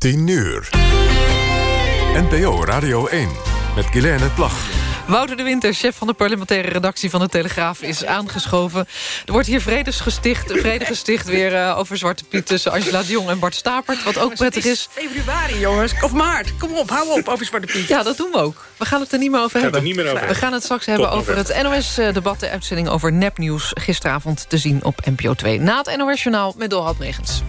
10 uur. NPO Radio 1 met Guilaine Plag. Wouter de Winter, chef van de parlementaire redactie van de Telegraaf... is aangeschoven. Er wordt hier vredesgesticht, vrede gesticht weer uh, over Zwarte Piet... tussen Angela de Jong en Bart Stapert, wat ook prettig is. februari, jongens. Of maart. Kom op, hou op over Zwarte Piet. Ja, dat doen we ook. We gaan het er niet meer over hebben. Niet meer over. We gaan het straks hebben over het NOS-debat... de uitzending over nepnieuws gisteravond te zien op NPO 2. Na het NOS-journaal met Dolhard Megens.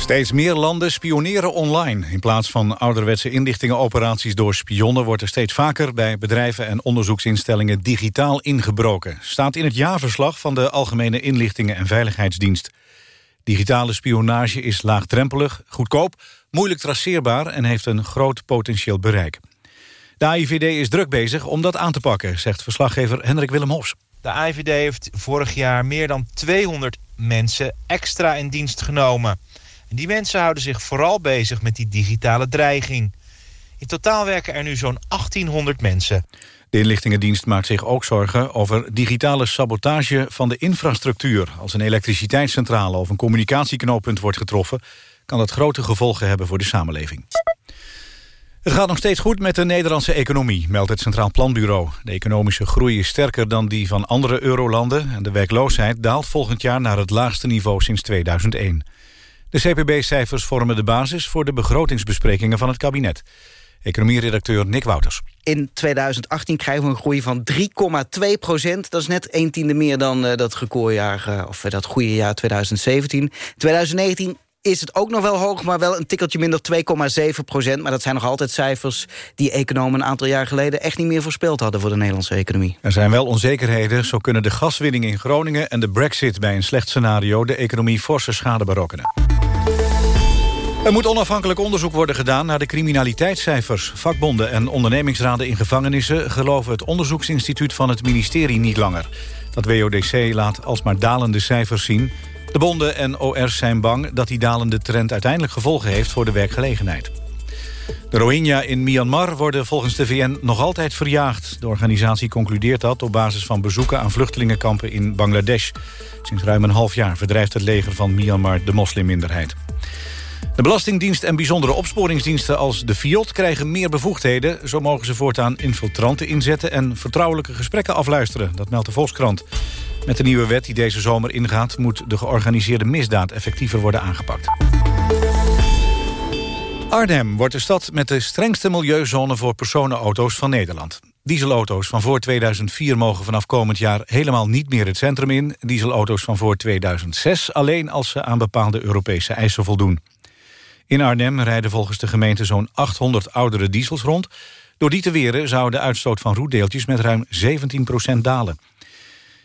Steeds meer landen spioneren online. In plaats van ouderwetse inlichtingenoperaties door spionnen... wordt er steeds vaker bij bedrijven en onderzoeksinstellingen digitaal ingebroken. Staat in het jaarverslag van de Algemene Inlichtingen en Veiligheidsdienst. Digitale spionage is laagdrempelig, goedkoop, moeilijk traceerbaar... en heeft een groot potentieel bereik. De AIVD is druk bezig om dat aan te pakken, zegt verslaggever Hendrik Willem Hofs. De AIVD heeft vorig jaar meer dan 200 mensen extra in dienst genomen. Die mensen houden zich vooral bezig met die digitale dreiging. In totaal werken er nu zo'n 1800 mensen. De inlichtingendienst maakt zich ook zorgen over digitale sabotage van de infrastructuur. Als een elektriciteitscentrale of een communicatieknooppunt wordt getroffen... kan dat grote gevolgen hebben voor de samenleving. Het gaat nog steeds goed met de Nederlandse economie, meldt het Centraal Planbureau. De economische groei is sterker dan die van andere eurolanden... en de werkloosheid daalt volgend jaar naar het laagste niveau sinds 2001. De CPB-cijfers vormen de basis voor de begrotingsbesprekingen van het kabinet. Economieredacteur Nick Wouters. In 2018 krijgen we een groei van 3,2 procent. Dat is net een tiende meer dan uh, dat recordjaar, uh, of uh, dat goede jaar 2017. 2019 is het ook nog wel hoog, maar wel een tikkeltje minder 2,7 procent. Maar dat zijn nog altijd cijfers die economen een aantal jaar geleden... echt niet meer voorspeld hadden voor de Nederlandse economie. Er zijn wel onzekerheden. Zo kunnen de gaswinning in Groningen en de brexit bij een slecht scenario... de economie forse schade berokkenen. Er moet onafhankelijk onderzoek worden gedaan naar de criminaliteitscijfers. Vakbonden en ondernemingsraden in gevangenissen... geloven het onderzoeksinstituut van het ministerie niet langer. Dat WODC laat alsmaar dalende cijfers zien. De bonden en OR's zijn bang dat die dalende trend uiteindelijk gevolgen heeft voor de werkgelegenheid. De Rohingya in Myanmar worden volgens de VN nog altijd verjaagd. De organisatie concludeert dat op basis van bezoeken aan vluchtelingenkampen in Bangladesh. Sinds ruim een half jaar verdrijft het leger van Myanmar de moslimminderheid. De Belastingdienst en bijzondere opsporingsdiensten als de FIOD krijgen meer bevoegdheden. Zo mogen ze voortaan infiltranten inzetten en vertrouwelijke gesprekken afluisteren. Dat meldt de Volkskrant. Met de nieuwe wet die deze zomer ingaat... moet de georganiseerde misdaad effectiever worden aangepakt. Arnhem wordt de stad met de strengste milieuzone voor personenauto's van Nederland. Dieselauto's van voor 2004 mogen vanaf komend jaar helemaal niet meer het centrum in. Dieselauto's van voor 2006 alleen als ze aan bepaalde Europese eisen voldoen. In Arnhem rijden volgens de gemeente zo'n 800 oudere diesels rond. Door die te weren zou de uitstoot van roetdeeltjes met ruim 17% dalen.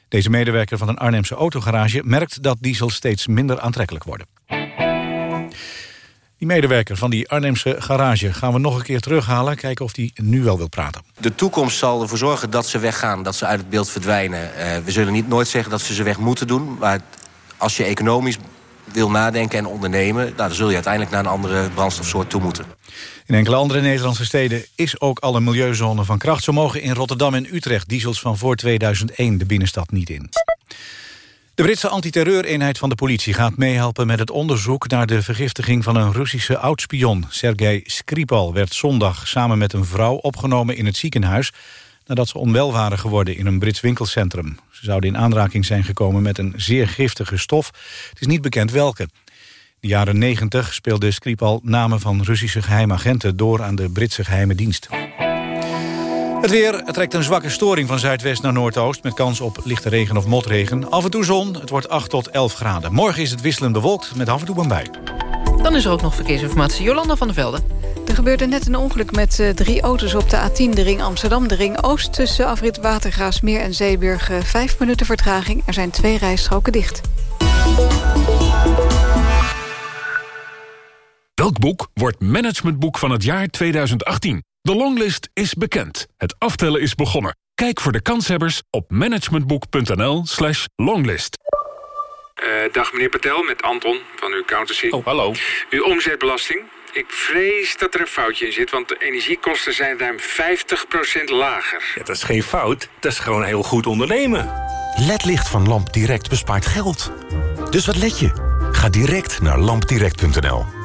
Deze medewerker van een Arnhemse autogarage merkt dat diesels steeds minder aantrekkelijk worden. Die medewerker van die Arnhemse garage gaan we nog een keer terughalen. Kijken of die nu wel wil praten. De toekomst zal ervoor zorgen dat ze weggaan, dat ze uit het beeld verdwijnen. Uh, we zullen niet nooit zeggen dat ze ze weg moeten doen. Maar als je economisch wil nadenken en ondernemen... Nou, dan zul je uiteindelijk naar een andere brandstofsoort toe moeten. In enkele andere Nederlandse steden is ook al een milieuzone van kracht. Zo mogen in Rotterdam en Utrecht diesels van voor 2001 de binnenstad niet in. De Britse antiterreureenheid van de politie gaat meehelpen met het onderzoek naar de vergiftiging van een Russische oudspion. Sergei Skripal werd zondag samen met een vrouw opgenomen in het ziekenhuis nadat ze onwel waren geworden in een Brits winkelcentrum. Ze zouden in aanraking zijn gekomen met een zeer giftige stof. Het is niet bekend welke. In de jaren 90 speelde Skripal namen van Russische geheimagenten door aan de Britse geheime dienst. Het weer het trekt een zwakke storing van zuidwest naar noordoost... met kans op lichte regen of motregen. Af en toe zon, het wordt 8 tot 11 graden. Morgen is het wisselend bewolkt met af en toe een bui. Dan is er ook nog verkeersinformatie. Jolanda van der Velde. Er gebeurde net een ongeluk met uh, drie auto's op de A10, de ring Amsterdam. De ring Oost tussen afrit Watergraafsmeer en Zeeburg. Uh, vijf minuten vertraging. Er zijn twee rijstroken dicht. Welk boek wordt managementboek van het jaar 2018? De longlist is bekend. Het aftellen is begonnen. Kijk voor de kanshebbers op managementboek.nl slash longlist. Uh, dag meneer Patel, met Anton van uw accountancy. Oh, hallo. Uw omzetbelasting. Ik vrees dat er een foutje in zit, want de energiekosten zijn ruim 50% lager. Ja, dat is geen fout, dat is gewoon heel goed ondernemen. LED-licht van LampDirect bespaart geld. Dus wat let je? Ga direct naar lampdirect.nl.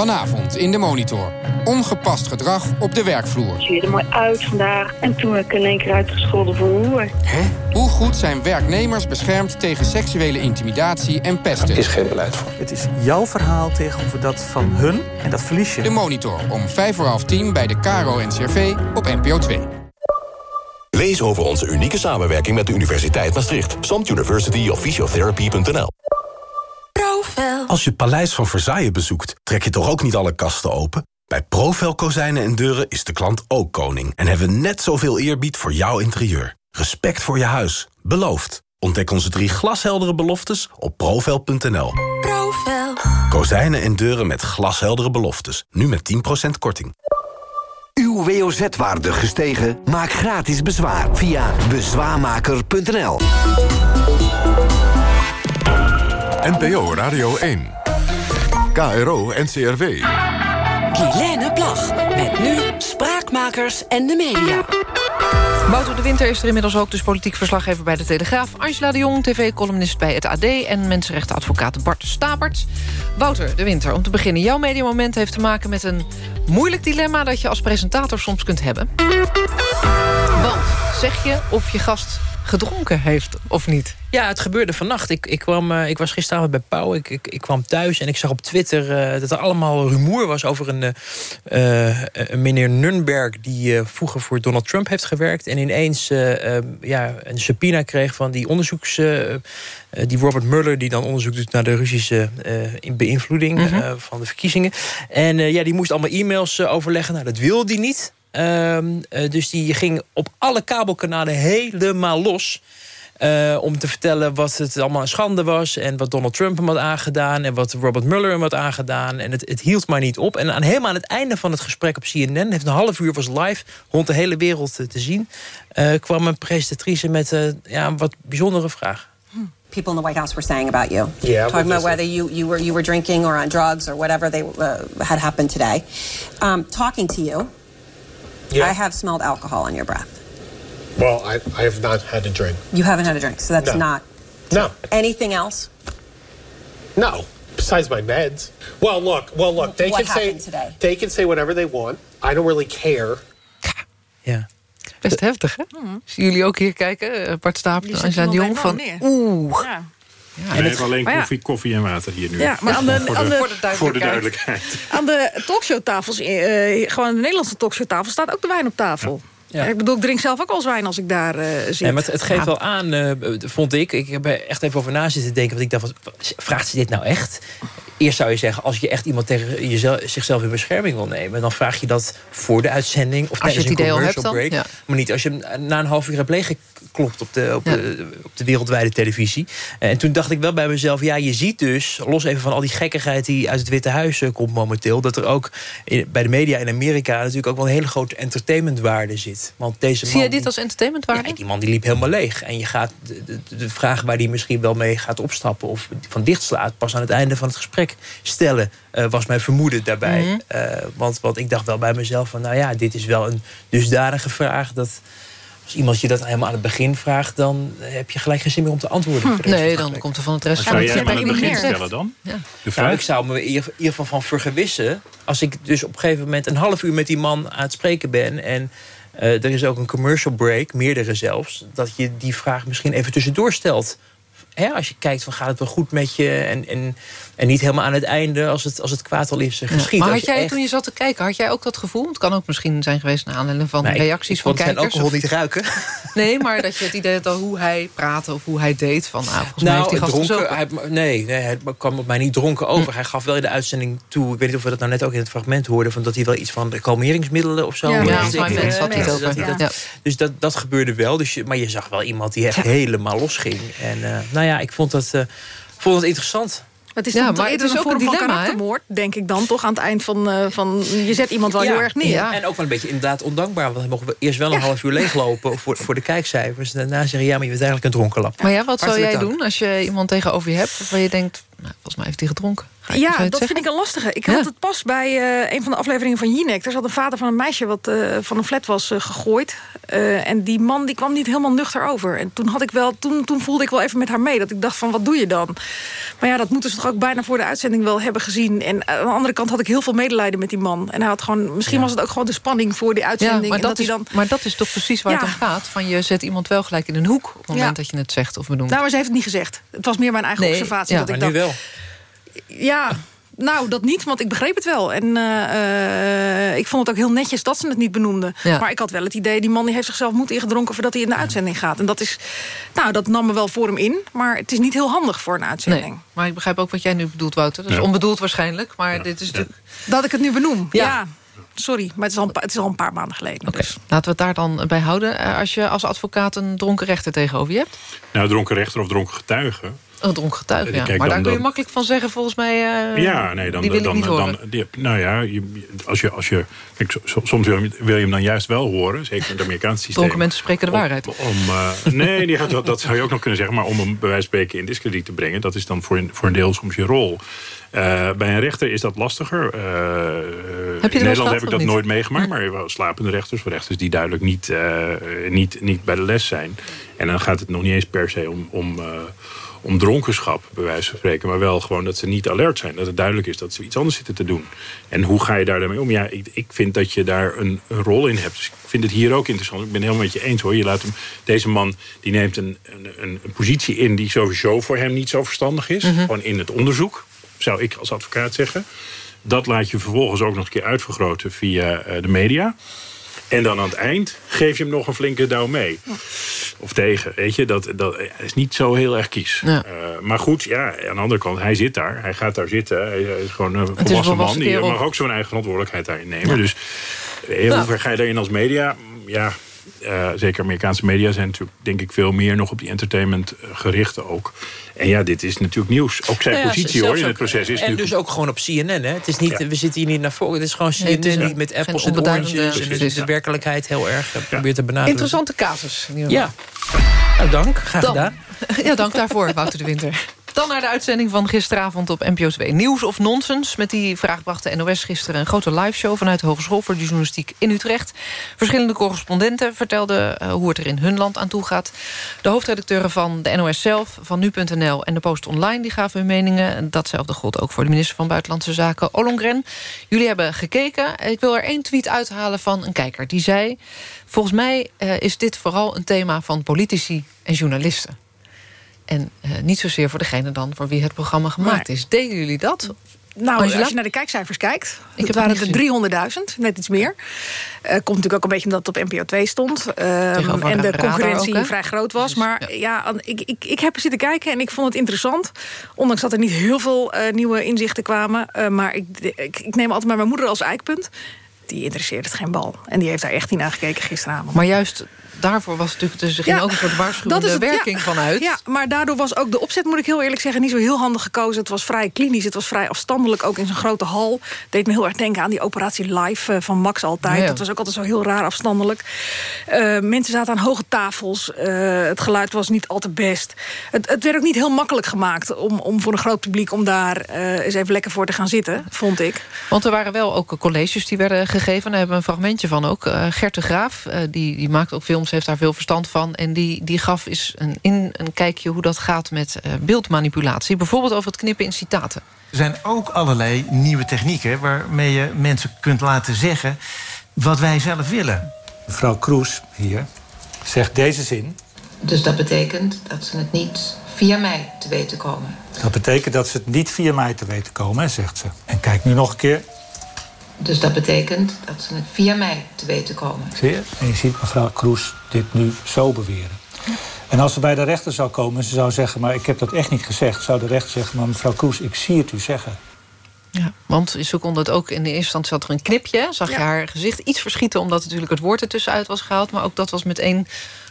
Vanavond in de Monitor. Ongepast gedrag op de werkvloer. Je ziet er mooi uit vandaag. En toen werd ik in één keer uitgescholden voor een hoer. Hè? Hoe goed zijn werknemers beschermd tegen seksuele intimidatie en pesten? Er is geen beleid voor. Het is jouw verhaal tegenover dat van hun en dat verlies je. De Monitor om vijf voor half tien bij de Caro NCRV op NPO 2. Lees over onze unieke samenwerking met de Universiteit Maastricht. Samt University of Als je Paleis van Versailles bezoekt, trek je toch ook niet alle kasten open? Bij Profel Kozijnen en Deuren is de klant ook koning... en hebben we net zoveel eerbied voor jouw interieur. Respect voor je huis. Beloofd. Ontdek onze drie glasheldere beloftes op profel.nl. Profel. Kozijnen en deuren met glasheldere beloftes. Nu met 10% korting. Uw WOZ-waarde gestegen? Maak gratis bezwaar via bezwaarmaker.nl. NPO Radio 1. KRO NCRW. Guilaine Plag. Met nu Spraakmakers en de media. Wouter de Winter is er inmiddels ook, dus politiek verslaggever bij de Telegraaf. Angela de Jong, tv-columnist bij het AD... en mensenrechtenadvocaat Bart Stapert. Wouter de Winter, om te beginnen. Jouw mediamoment heeft te maken met een moeilijk dilemma... dat je als presentator soms kunt hebben. Want zeg je of je gast gedronken heeft of niet? Ja, het gebeurde vannacht. Ik, ik, kwam, uh, ik was gisteravond bij Pauw. Ik, ik, ik, kwam thuis en ik zag op Twitter uh, dat er allemaal rumoer was... over een, uh, een meneer Nunberg die vroeger voor Donald Trump heeft gewerkt... en ineens ja, een subpoena kreeg van die onderzoeks... die Robert Mueller, die dan onderzoek doet naar de Russische beïnvloeding mm -hmm. van de verkiezingen. En ja, die moest allemaal e-mails overleggen. Nou, dat wilde hij niet. Um, uh, dus die ging op alle kabelkanalen helemaal los. Uh, om te vertellen wat het allemaal een schande was... en wat Donald Trump hem had aangedaan... en wat Robert Mueller hem had aangedaan. En het, het hield maar niet op. En aan, helemaal aan het einde van het gesprek op CNN... heeft een half uur was live rond de hele wereld te, te zien... Uh, kwam een presentatrice met ja, een wat bijzondere vraag. people in the White House were saying about you. Yeah, talking about whether you, you were you were drinking or on drugs or whatever they uh, had happened today. Um, talking to you, Yeah. I have smelled alcohol on your breath. Well, I, I have not had a drink. You haven't had a drink, so that's No. not No. anything else. No. Besides my meds. Well, look. Well, look. They What can say happened today? they can say whatever they want. I don't really care. Ja. Best heftig, hè? Zien jullie ook hier kijken? Eh, Bart Stapel en Angela de Jong van... Oeh. Ja. We hebben alleen ja. koffie, koffie en water hier nu. Ja, maar aan de- voor, aan de- voor de duidelijkheid. Aan de talkshowtafels, eh, gewoon de Nederlandse talkshowtafel... staat ook de wijn op tafel. Ja. Ik bedoel, ik drink zelf ook al eens wijn als ik daar eh, zit. Ja, maar het, het geeft Ja. wel aan, eh, vond ik. Ik heb er echt even over na zitten denken. Want ik dacht, wat, vraagt ze dit nou echt? Eerst zou je zeggen, als je echt iemand tegen jezelf, zichzelf in bescherming wil nemen... dan vraag je dat voor de uitzending of Als je tijdens een commercial dan, break. ja. Maar niet als je hem na een half uur hebt leeggeklopt op de, op, de, op de wereldwijde televisie. En toen dacht ik wel bij mezelf, ja, je ziet dus... los even van al die gekkigheid die uit het Witte Huis eh, komt momenteel... dat er ook bij de media in Amerika natuurlijk ook wel een hele grote entertainmentwaarde zit. Want deze Zie man, jij dit als entertainmentwaarde? ja, die man die liep helemaal leeg. En je gaat de, de, de vraag waar die misschien wel mee gaat opstappen... of van dicht slaat, pas aan het einde van het gesprek stellen... eh, was mijn vermoeden daarbij. Mhm. Eh, want, want ik dacht wel bij mezelf van... nou ja, dit is wel een dusdanige vraag... dat als iemand je dat helemaal aan het begin vraagt... dan heb je gelijk geen zin meer om te antwoorden. van Nee, het dan komt er van het rest Zou jij hem aan het begin stellen dan? Ja. De Nou, ik zou me in ieder geval van vergewissen... als ik dus op een gegeven moment een half uur met die man aan het spreken ben... en eh, er is ook een commercial break, meerdere zelfs... dat je die vraag misschien even tussendoor stelt. Hè, als je kijkt van gaat het wel goed met je... en, en, en niet helemaal aan het einde als het, als het kwaad al is eh, Ja. geschied. Maar had jij, echt- toen je zat te kijken, had jij ook dat gevoel? Het kan ook misschien zijn geweest naar aanleiding van Nou, ik- reacties ik van kijkers. alcohol of- niet ruiken. Nee, maar dat je het idee had hoe hij praatte of hoe hij deed. Van, nou, volgens mij heeft die gast dronken, hij, nee, nee, hij kwam op mij niet dronken over. Hm. Hij gaf wel in de uitzending toe... ik weet niet of we dat nou net ook in het fragment hoorden... Van dat hij wel iets van de kalmeringsmiddelen of zo... Ja, ja, had het Ja, over. Ja. dat- Dus dat, dat gebeurde wel. Dus je, maar je zag wel iemand die echt helemaal losging. En eh, nou ja, ik vond dat, eh, vond dat interessant. Het is Ja, toch maar het is een ook vorm een van dilemma, karaktermoord, denk ik dan toch aan het eind van... eh, van je zet iemand wel Ja, heel erg neer. ja. En ook wel een beetje inderdaad ondankbaar. Want dan mogen we eerst wel een half uur leeglopen voor, voor de kijkcijfers. En daarna zeggen ja, maar je bent eigenlijk een dronkenlap. Maar ja, wat zou jij dank. doen als je iemand tegenover je hebt... waarvan je denkt, Nou, volgens mij heeft hij gedronken. Ga Ja, dat zeggen? vind ik een lastige. Ik Ja. had het pas bij eh, een van de afleveringen van Jinek. Daar zat een vader van een meisje wat eh, van een flat was eh, gegooid. Eh, en die man die kwam niet helemaal nuchter over. En toen, had ik wel, toen, toen voelde ik wel even met haar mee. Dat ik dacht van, wat doe je dan? Maar ja, dat moeten ze toch ook bijna voor de uitzending wel hebben gezien. En aan de andere kant had ik heel veel medelijden met die man. En hij had gewoon, misschien was het ook gewoon de spanning voor die uitzending. Ja, maar en dat, dat is, hij dan... maar dat is toch precies waar Ja. het om gaat. Van je zet iemand wel gelijk in een hoek... op het moment Ja. dat je het zegt of benoemt. Nou, maar ze heeft het niet gezegd. Het was meer mijn eigen Nee, observatie. ja, dat ik dacht, wel. Ja, nou, dat niet, want ik begreep het wel. En eh, eh, ik vond het ook heel netjes dat ze het niet benoemden. Ja. Maar ik had wel het idee, die man die heeft zichzelf moed ingedronken... voordat hij in de uitzending gaat. En dat is, nou, dat nam me wel voor hem in. Maar het is niet heel handig voor een uitzending. Nee, maar ik begrijp ook wat jij nu bedoelt, Wouter. Dat is Ja. onbedoeld waarschijnlijk, maar dit is natuurlijk... Dat ik het nu benoem, Ja. ja. Sorry, maar het is, al het is al een paar maanden geleden. Dus. Laten we het daar dan bij houden. Eh, Als je als advocaat een dronken rechter tegenover je hebt... Nou, dronken rechter of dronken getuige. Een dronken getuige, ja. Kijk, maar dan- daar kun je dan- makkelijk van zeggen, volgens mij... eh, ja, nee, dan, die wil dan, ik niet dan, horen. die- nou ja, je, als je, als je, kijk, so- soms wil je, wil je hem dan juist wel horen, zeker in het Amerikaanse systeem. Dronken mensen spreken de waarheid. Om, eh, nee, die, dat, dat zou je ook nog kunnen zeggen, maar om hem bij wijze van spreken in discrediet te brengen, dat is dan voor een, voor een deel soms je rol. Eh, bij een rechter is dat lastiger. Eh, wel eens in Nederland gehad heb ik dat niet? nooit meegemaakt, maar wel slapende rechters, voor rechters die duidelijk niet, eh, niet, niet bij de les zijn. En dan gaat het nog niet eens per se om, om, eh, om dronkenschap, bij wijze van spreken. Maar wel gewoon dat ze niet alert zijn. Dat het duidelijk is dat ze iets anders zitten te doen. En hoe ga je daar daarmee om? Ja, ik, ik vind dat je daar een, een rol in hebt. Dus ik vind het hier ook interessant. Ik ben het helemaal met je eens hoor. Je laat hem, deze man die neemt een, een, een, een positie in die sowieso voor hem niet zo verstandig is. Mhm. Gewoon in het onderzoek, zou ik als advocaat zeggen. Dat laat je vervolgens ook nog een keer uitvergroten via eh, de media. En dan aan het eind geef je hem nog een flinke douw mee. Of tegen, weet je. Dat, dat is niet zo heel erg kies. Ja. Eh, maar goed, ja, aan de andere kant, hij zit daar. Hij gaat daar zitten. Hij is gewoon een een volwassen, man. Die kerel. mag ook zijn eigen verantwoordelijkheid daarin nemen. Ja. Dus eh, Ja. hoe ver ga je daarin als media? Ja, eh, zeker Amerikaanse media zijn natuurlijk, denk ik, veel meer nog op die entertainment eh, gericht ook. En ja, dit is natuurlijk nieuws. Ook zijn Nou ja, positie hoor in het proces is En natuurlijk... dus ook gewoon op CNN. Hè? Het is niet, Ja. We zitten hier niet naar voren. Het is gewoon CNN Nee, het is die niet- met apples en oranges... en precies. de, werkelijkheid heel erg eh, probeert te benadrukken. Interessante casus. in ieder geval. Ja. Nou, dank. Graag Dan- gedaan. Ja, dank daarvoor, Wouter de Winter. Dan naar de uitzending van gisteravond op NPO 2. Nieuws of nonsens? Met die vraag bracht de NOS gisteren een grote liveshow... vanuit de Hogeschool voor de Journalistiek in Utrecht. Verschillende correspondenten vertelden eh, hoe het er in hun land aan toe gaat. De hoofdredacteuren van de NOS zelf, van Nu.nl en de Post Online... die gaven hun meningen. En Datzelfde gold ook voor de minister van Buitenlandse Zaken, Ollongren. Jullie hebben gekeken. Ik wil er één tweet uithalen van een kijker. Die zei, volgens mij eh, is dit vooral een thema van politici en journalisten. En eh, niet zozeer voor degene dan voor wie het programma gemaakt is. Deden jullie dat? Nou, Angela? als je naar de kijkcijfers kijkt, Ik het waren er 300.000, net iets meer. Eh, komt natuurlijk ook een beetje omdat het op NPO 2 stond. Ehm, en de concurrentie ook, vrij groot was. maar ja, ik, ik, ik heb er zitten kijken en ik vond het interessant. Ondanks dat er niet heel veel eh, nieuwe inzichten kwamen. Maar ik, ik, ik neem altijd maar mijn moeder als eikpunt. Die interesseert het geen bal. En die heeft daar echt niet naar gekeken gisteravond. Maar juist daarvoor was natuurlijk... er ging Ja, ook een soort dat waarschuwende is het, werking ja. vanuit. Ja, maar daardoor was ook de opzet, moet ik heel eerlijk zeggen... niet zo heel handig gekozen. Het was vrij klinisch, het was vrij afstandelijk, ook in zo'n grote hal. Deed me heel erg denken aan die operatie live eh, van Max altijd. Ja. Dat was ook altijd zo heel raar afstandelijk. Eh, mensen zaten aan hoge tafels. eh, het geluid was niet al te best. Het, het werd ook niet heel makkelijk gemaakt... om, om voor een groot publiek om daar eens even lekker voor te gaan zitten, vond ik. Want er waren wel ook colleges die werden gegeven. Daar hebben we een fragmentje van ook. Gert de Graaf, die, die maakt ook films, heeft daar veel verstand van. En die, die gaf eens een, in een kijkje hoe dat gaat met eh, beeldmanipulatie. Bijvoorbeeld over het knippen in citaten. Er zijn ook allerlei nieuwe technieken waarmee je mensen kunt laten zeggen wat wij zelf willen. Mevrouw Kroes hier zegt deze zin. Dus dat betekent dat ze het niet via mij te weten komen. Dat betekent dat ze het niet via mij te weten komen, zegt ze. En kijk nu nog een keer. Dus dat betekent dat ze het via mij te weten komen. Zie je? En je ziet mevrouw Kroes dit nu zo beweren. En als ze bij de rechter zou komen en ze zou zeggen... maar ik heb dat echt niet gezegd, zou de rechter zeggen... maar mevrouw Kroes, ik zie het u zeggen. Ja, want ze kon het ook in de eerste instantie zat er een knipje. Zag je haar gezicht iets verschieten omdat natuurlijk het woord ertussenuit was gehaald. Maar ook dat was met één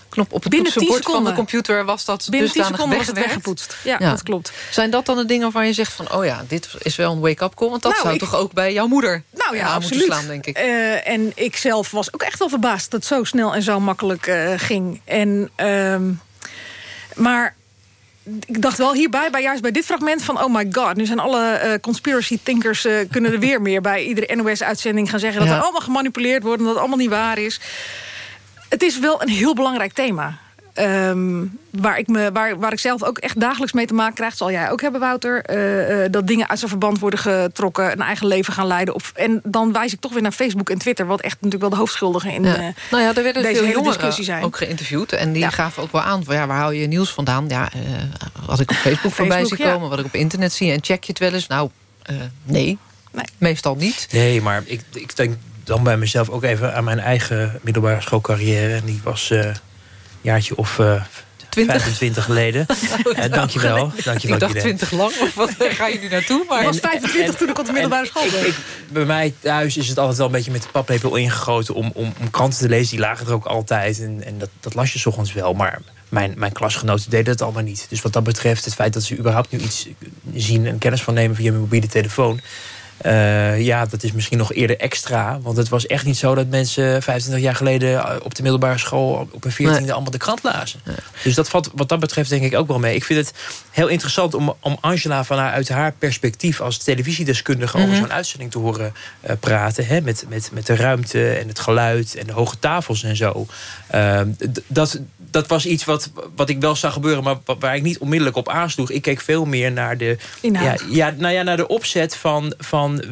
knop op het Binnen 10 toetsenbord van de seconden. computer was dat Binnen 10 dusdanig seconden was het weggepoetst. Ja, dat klopt. Zijn dat dan de dingen waarvan je zegt van... oh ja, dit is wel een wake-up call? Want dat Nou, zou ik- toch ook bij jouw moeder Nou ja, aan absoluut. moeten slaan, denk ik. Eh, en ik zelf was ook echt wel verbaasd dat het zo snel en zo makkelijk eh, ging. En, ehm, maar ik dacht wel hierbij, bij, juist bij dit fragment van... oh my god, nu zijn alle eh, conspiracy thinkers... Uh, kunnen er weer meer bij iedere NOS-uitzending gaan zeggen... dat er allemaal gemanipuleerd wordt en dat het allemaal niet waar is. Het is wel een heel belangrijk thema. Um, waar, ik me, waar, waar ik zelf ook echt dagelijks mee te maken krijg... zal jij ook hebben, Wouter... Uh, uh, dat dingen uit zijn verband worden getrokken... een eigen leven gaan leiden. Op, en dan wijs ik toch weer naar Facebook en Twitter... wat echt natuurlijk wel de hoofdschuldigen in ja. uh, nou ja, er werden deze veel hele jongeren discussie zijn. ook geïnterviewd. En die ja. gaven ook wel aan... Van, ja, waar hou je nieuws vandaan? Ja, wat ik op Facebook voorbij zie komen... Ja. wat ik op internet zie. En check je het wel eens? Nou, nee. nee. Meestal niet. Nee, maar ik, ik denk dan bij mezelf ook even... aan mijn eigen middelbare schoolcarrière. En die was jaartje of uh, 25 geleden. uh, dankjewel. dankjewel. Ik dacht 20 lang, of wat ga je nu naartoe? Maar... Ik was 25 en, toen ik op de middelbare school ik, ik, Bij mij thuis is het altijd wel een beetje met de paplepel ingegoten... om, om, om kranten te lezen, die lagen er ook altijd. En, en dat, dat las je s ochtends wel, maar... Mijn, mijn klasgenoten deden het allemaal niet. Dus wat dat betreft, het feit dat ze überhaupt nu iets zien... en kennis van nemen via mijn mobiele telefoon... Uh, ja, dat is misschien nog eerder extra. Want het was echt niet zo dat mensen 25 jaar geleden... op de middelbare school op een 14e nee. allemaal de krant lazen. Nee. Dus dat valt wat dat betreft denk ik ook wel mee. Ik vind het heel interessant om, om Angela vanuit haar perspectief... als televisiedeskundige mm -hmm. over zo'n uitzending te horen uh, praten. Hè, met, met, met de ruimte en het geluid en de hoge tafels en zo. Uh, dat, dat was iets wat, wat ik wel zag gebeuren... maar waar ik niet onmiddellijk op aansloeg. Ik keek veel meer naar de, ja, ja, nou ja, naar de opzet van... van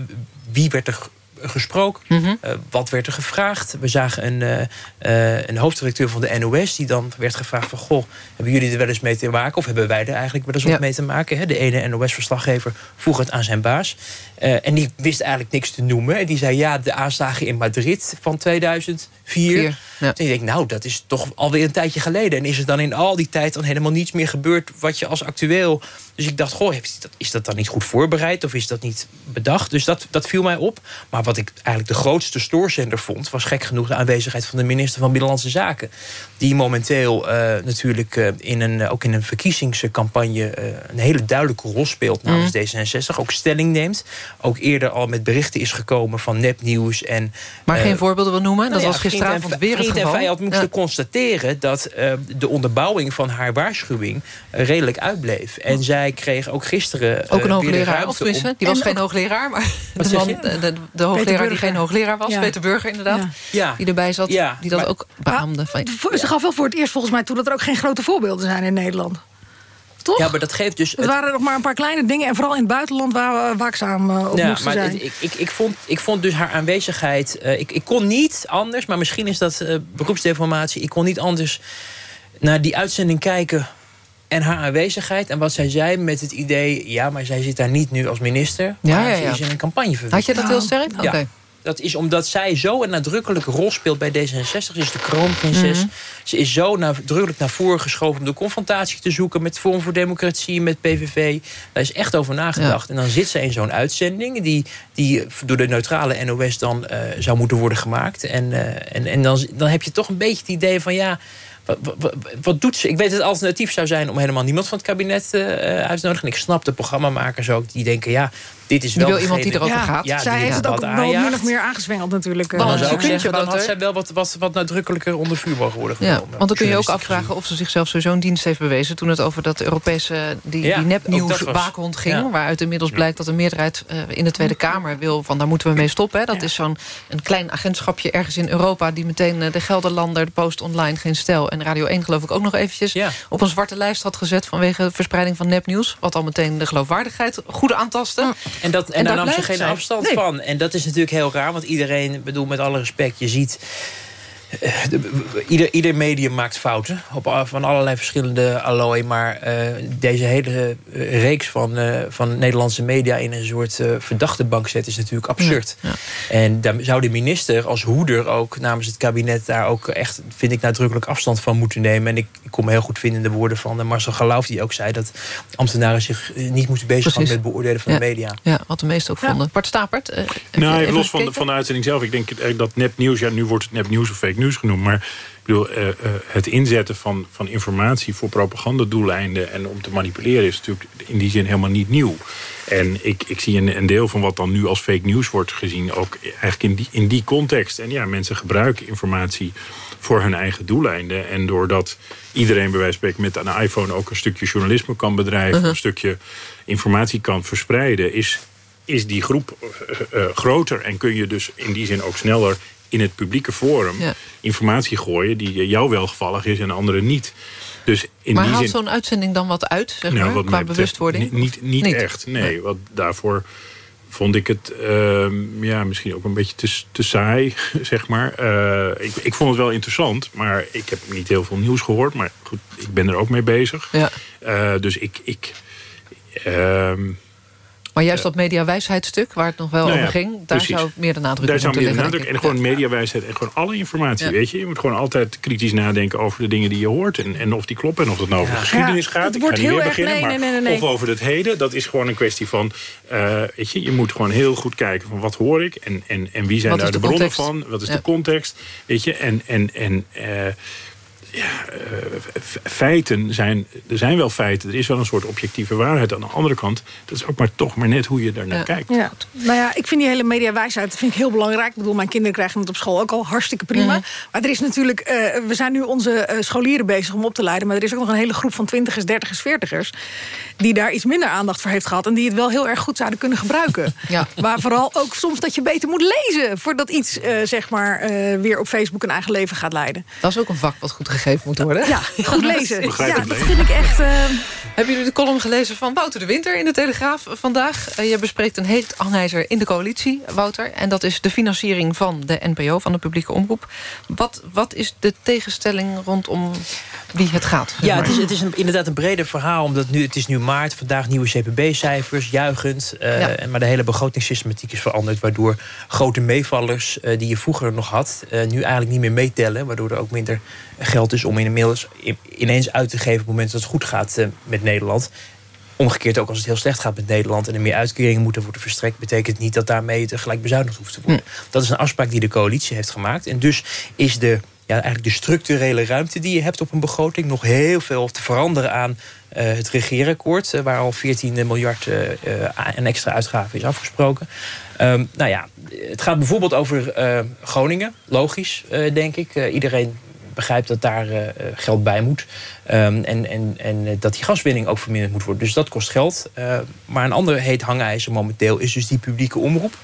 wie werd er gesproken. Mm -hmm. uh, wat werd er gevraagd? We zagen een, uh, uh, een hoofddirecteur van de NOS... die dan werd gevraagd van... goh, hebben jullie er wel eens mee te maken? Of hebben wij er eigenlijk wel eens ja. mee te maken? Hè? De ene NOS-verslaggever vroeg het aan zijn baas. En die wist eigenlijk niks te noemen. En die zei, ja, de aanslagen in Madrid van 2004. Vier, ja. En ik denk, nou, dat is toch alweer een tijdje geleden. En is er dan in al die tijd dan helemaal niets meer gebeurd... wat je als actueel... Dus ik dacht, goh, is dat dan niet goed voorbereid? Of is dat niet bedacht? Dus dat, dat viel mij op. Maar wat ik eigenlijk de grootste stoorzender vond... was gek genoeg de aanwezigheid van de minister van Binnenlandse Zaken. Die momenteel uh, natuurlijk uh, in een, ook in een verkiezingscampagne... Een hele duidelijke rol speelt namens mm. D66. Ook stelling neemt. Ook eerder al met berichten is gekomen van nepnieuws. En, maar geen voorbeelden wil noemen? Dat nou was gisteravond en, weer het geval. en vijand moesten ja. constateren dat de onderbouwing van haar waarschuwing... redelijk uitbleef. En zij kreeg ook gisteren... Ook een hoogleraar, of tenminste, die was geen hoogleraar... maar de, man, de, de hoogleraar die geen hoogleraar was, ja. Peter Burger inderdaad... Ja. die erbij zat, ja, die dat maar, ook beaamde. Ze gaf wel voor het eerst volgens mij toe... dat er ook geen grote voorbeelden zijn in Nederland. Toch? Ja, maar dat geeft dus... Het, het waren nog maar een paar kleine dingen... en vooral in het buitenland waar we waakzaam uh, op ja, moesten maar zijn. Het, ik, ik, ik, vond, ik vond dus haar aanwezigheid... Uh, ik, ik kon niet anders, maar misschien is dat uh, beroepsdeformatie... ik kon niet anders naar die uitzending kijken en haar aanwezigheid en wat zij zei met het idee... ja, maar zij zit daar niet nu als minister, ja, maar ja, ja. ze is in een campagne Had je dat heel sterk? Ja. Okay. Dat is omdat zij zo een nadrukkelijke rol speelt bij D66. Ze is de kroonprinses. Mm -hmm. Ze is zo nadrukkelijk naar voren geschoven... om de confrontatie te zoeken met Forum voor Democratie... met PVV. Daar is echt over nagedacht. Ja. En dan zit ze in zo'n uitzending... Die, die door de neutrale NOS dan uh, zou moeten worden gemaakt. En, uh, en, en dan, dan heb je toch een beetje het idee van... ja wat, wat, wat, doet ze? Ik weet dat het alternatief zou zijn om helemaal niemand van het kabinet uh, uit te nodigen. En ik snap de programmamakers ook die denken, ja, dit is wel... wil iemand die erover ja, gaat. Ja, zij heeft het ook wel min of meer aangezwengeld natuurlijk. Maar dan zou ik zeggen, dan had zij wel wat, wat, wat nadrukkelijker onder vuur mogen worden genomen. Ja, want dan kun je ook afvragen of ze zichzelf sowieso een dienst heeft bewezen... toen het over dat Europese, die, ja, die nepnieuws waakhond ging... Ja. waaruit inmiddels blijkt dat de meerderheid uh, in de Tweede Kamer wil... van daar moeten we mee stoppen. Hè. Dat is zo'n klein agentschapje ergens in Europa... die meteen uh, de Gelderlander, de Post Online, Geen Stel... en Radio 1 geloof ik ook nog eventjes op een zwarte lijst had gezet... vanwege verspreiding van nepnieuws. Wat al meteen de geloofwaardigheid goed aantasten. En, dat, en, en daar nam ze geen afstand nee. van. En dat is natuurlijk heel raar, want iedereen, bedoel met alle respect... je ziet ieder, ieder medium maakt fouten op, van allerlei verschillende allooi. Maar uh, deze hele uh, reeks van, van Nederlandse media in een soort verdachte bank zetten is natuurlijk absurd. Ja, ja. En daar zou de minister als hoeder ook namens het kabinet daar ook echt, vind ik, nadrukkelijk afstand van moeten nemen. En ik, ik kon me heel goed vinden in de woorden van Marcel Galauf, die ook zei dat ambtenaren zich niet moeten bezighouden met beoordelen van ja. de media. Ja, wat de meesten ook vonden. Bart Stapert? nou, even los van de, van de uitzending zelf. Ik denk dat nepnieuws, ja, nu wordt het nepnieuws of fake nieuws genoemd, maar ik bedoel, uh, uh, het inzetten van, van informatie voor propagandadoeleinden en om te manipuleren is natuurlijk in die zin helemaal niet nieuw. En ik, ik zie een, een deel van wat dan nu als fake news wordt gezien... ook eigenlijk in die, in die context. En ja, mensen gebruiken informatie voor hun eigen doeleinden. En doordat iedereen bij wijze van spreken met een iPhone... ook een stukje journalisme kan bedrijven... Uh-huh. een stukje informatie kan verspreiden... is, is die groep eh, eh, groter en kun je dus in die zin ook sneller in het publieke forum Ja. informatie gooien die jou welgevallig is en anderen niet. Dus in maar die haalt zin, zo'n uitzending dan wat uit, zeg nou, maar, wat qua bewustwording? Niet, niet, niet echt, nee. Want daarvoor vond ik het ehm, ja, misschien ook een beetje te, te saai, zeg maar. Eh, ik, ik vond het wel interessant, maar ik heb niet heel veel nieuws gehoord. Maar goed, ik ben er ook mee bezig. Ja. Eh, dus ik... ik ehm, Maar juist dat mediawijsheidsstuk, waar het nog wel Nou ja, over ging... daar precies. zou meer de nadruk Daar op zou moeten meer de liggen. nadruk en gewoon mediawijsheid en gewoon alle informatie, Ja. weet je. Je moet gewoon altijd kritisch nadenken over de dingen die je hoort. En, en of die kloppen en of het nou over geschiedenis Ja, gaat. het Ik wordt ga niet heel meer erg- beginnen. nee, nee, nee. Of over het heden. Dat is gewoon een kwestie van, eh, weet je. Je moet gewoon heel goed kijken van wat hoor ik. En, en, en wie zijn Wat daar de, de bronnen van. Wat is Ja. de context. Weet je. En, en, en eh, ja, eh, feiten zijn, er zijn wel feiten. Er is wel een soort objectieve waarheid. Aan de andere kant, dat is ook maar toch maar net hoe je daarnaar kijkt. Ja. Nou ja, ik vind die hele mediawijsheid vind ik heel belangrijk. Ik bedoel, mijn kinderen krijgen het op school ook al hartstikke prima. Mhm. Maar er is natuurlijk, eh, we zijn nu onze eh, scholieren bezig om op te leiden. Maar er is ook nog een hele groep van twintigers, dertigers, veertigers... die daar iets minder aandacht voor heeft gehad... en die het wel heel erg goed zouden kunnen gebruiken. Ja. Maar vooral ook soms dat je beter moet lezen... voordat iets eh, zeg maar, eh, weer op Facebook een eigen leven gaat leiden. Dat is ook een vak wat goed gegeven moet worden. Ja, goed lezen. Ja, dat vind ik echt... eh, Hebben jullie de column gelezen van Wouter de Winter in de Telegraaf vandaag? Eh, je bespreekt een heet hangijzer in de coalitie, Wouter. En dat is de financiering van de NPO, van de publieke omroep. Wat, wat is de tegenstelling rondom wie het gaat? zeg Ja, het is, het is een, inderdaad een breder verhaal. Omdat nu, het is nu maart, vandaag nieuwe CPB-cijfers, juichend. eh, Ja. Maar de hele begrotingssystematiek is veranderd. Waardoor grote meevallers eh, die je vroeger nog had... eh, nu eigenlijk niet meer meetellen. Waardoor er ook minder geld is om inmiddels in- ineens uit te geven... op het moment dat het goed gaat eh, met Nederland. Omgekeerd ook als het heel slecht gaat met Nederland... en er meer uitkeringen moeten worden verstrekt... betekent niet dat daarmee tegelijk bezuinigd hoeft te worden. Dat is een afspraak die de coalitie heeft gemaakt. En dus is de, ja, eigenlijk de structurele ruimte die je hebt op een begroting... nog heel veel te veranderen aan eh, het regeerakkoord... eh, waar al 14 miljard eh, aan extra uitgaven is afgesproken. Ehm, nou ja, het gaat bijvoorbeeld over Groningen. Logisch, denk ik. Iedereen begrijpt dat daar eh, geld bij moet. Ehm, en en, en eh, dat die gaswinning ook verminderd moet worden. Dus dat kost geld. Eh, maar een ander heet hangijzer momenteel is dus die publieke omroep.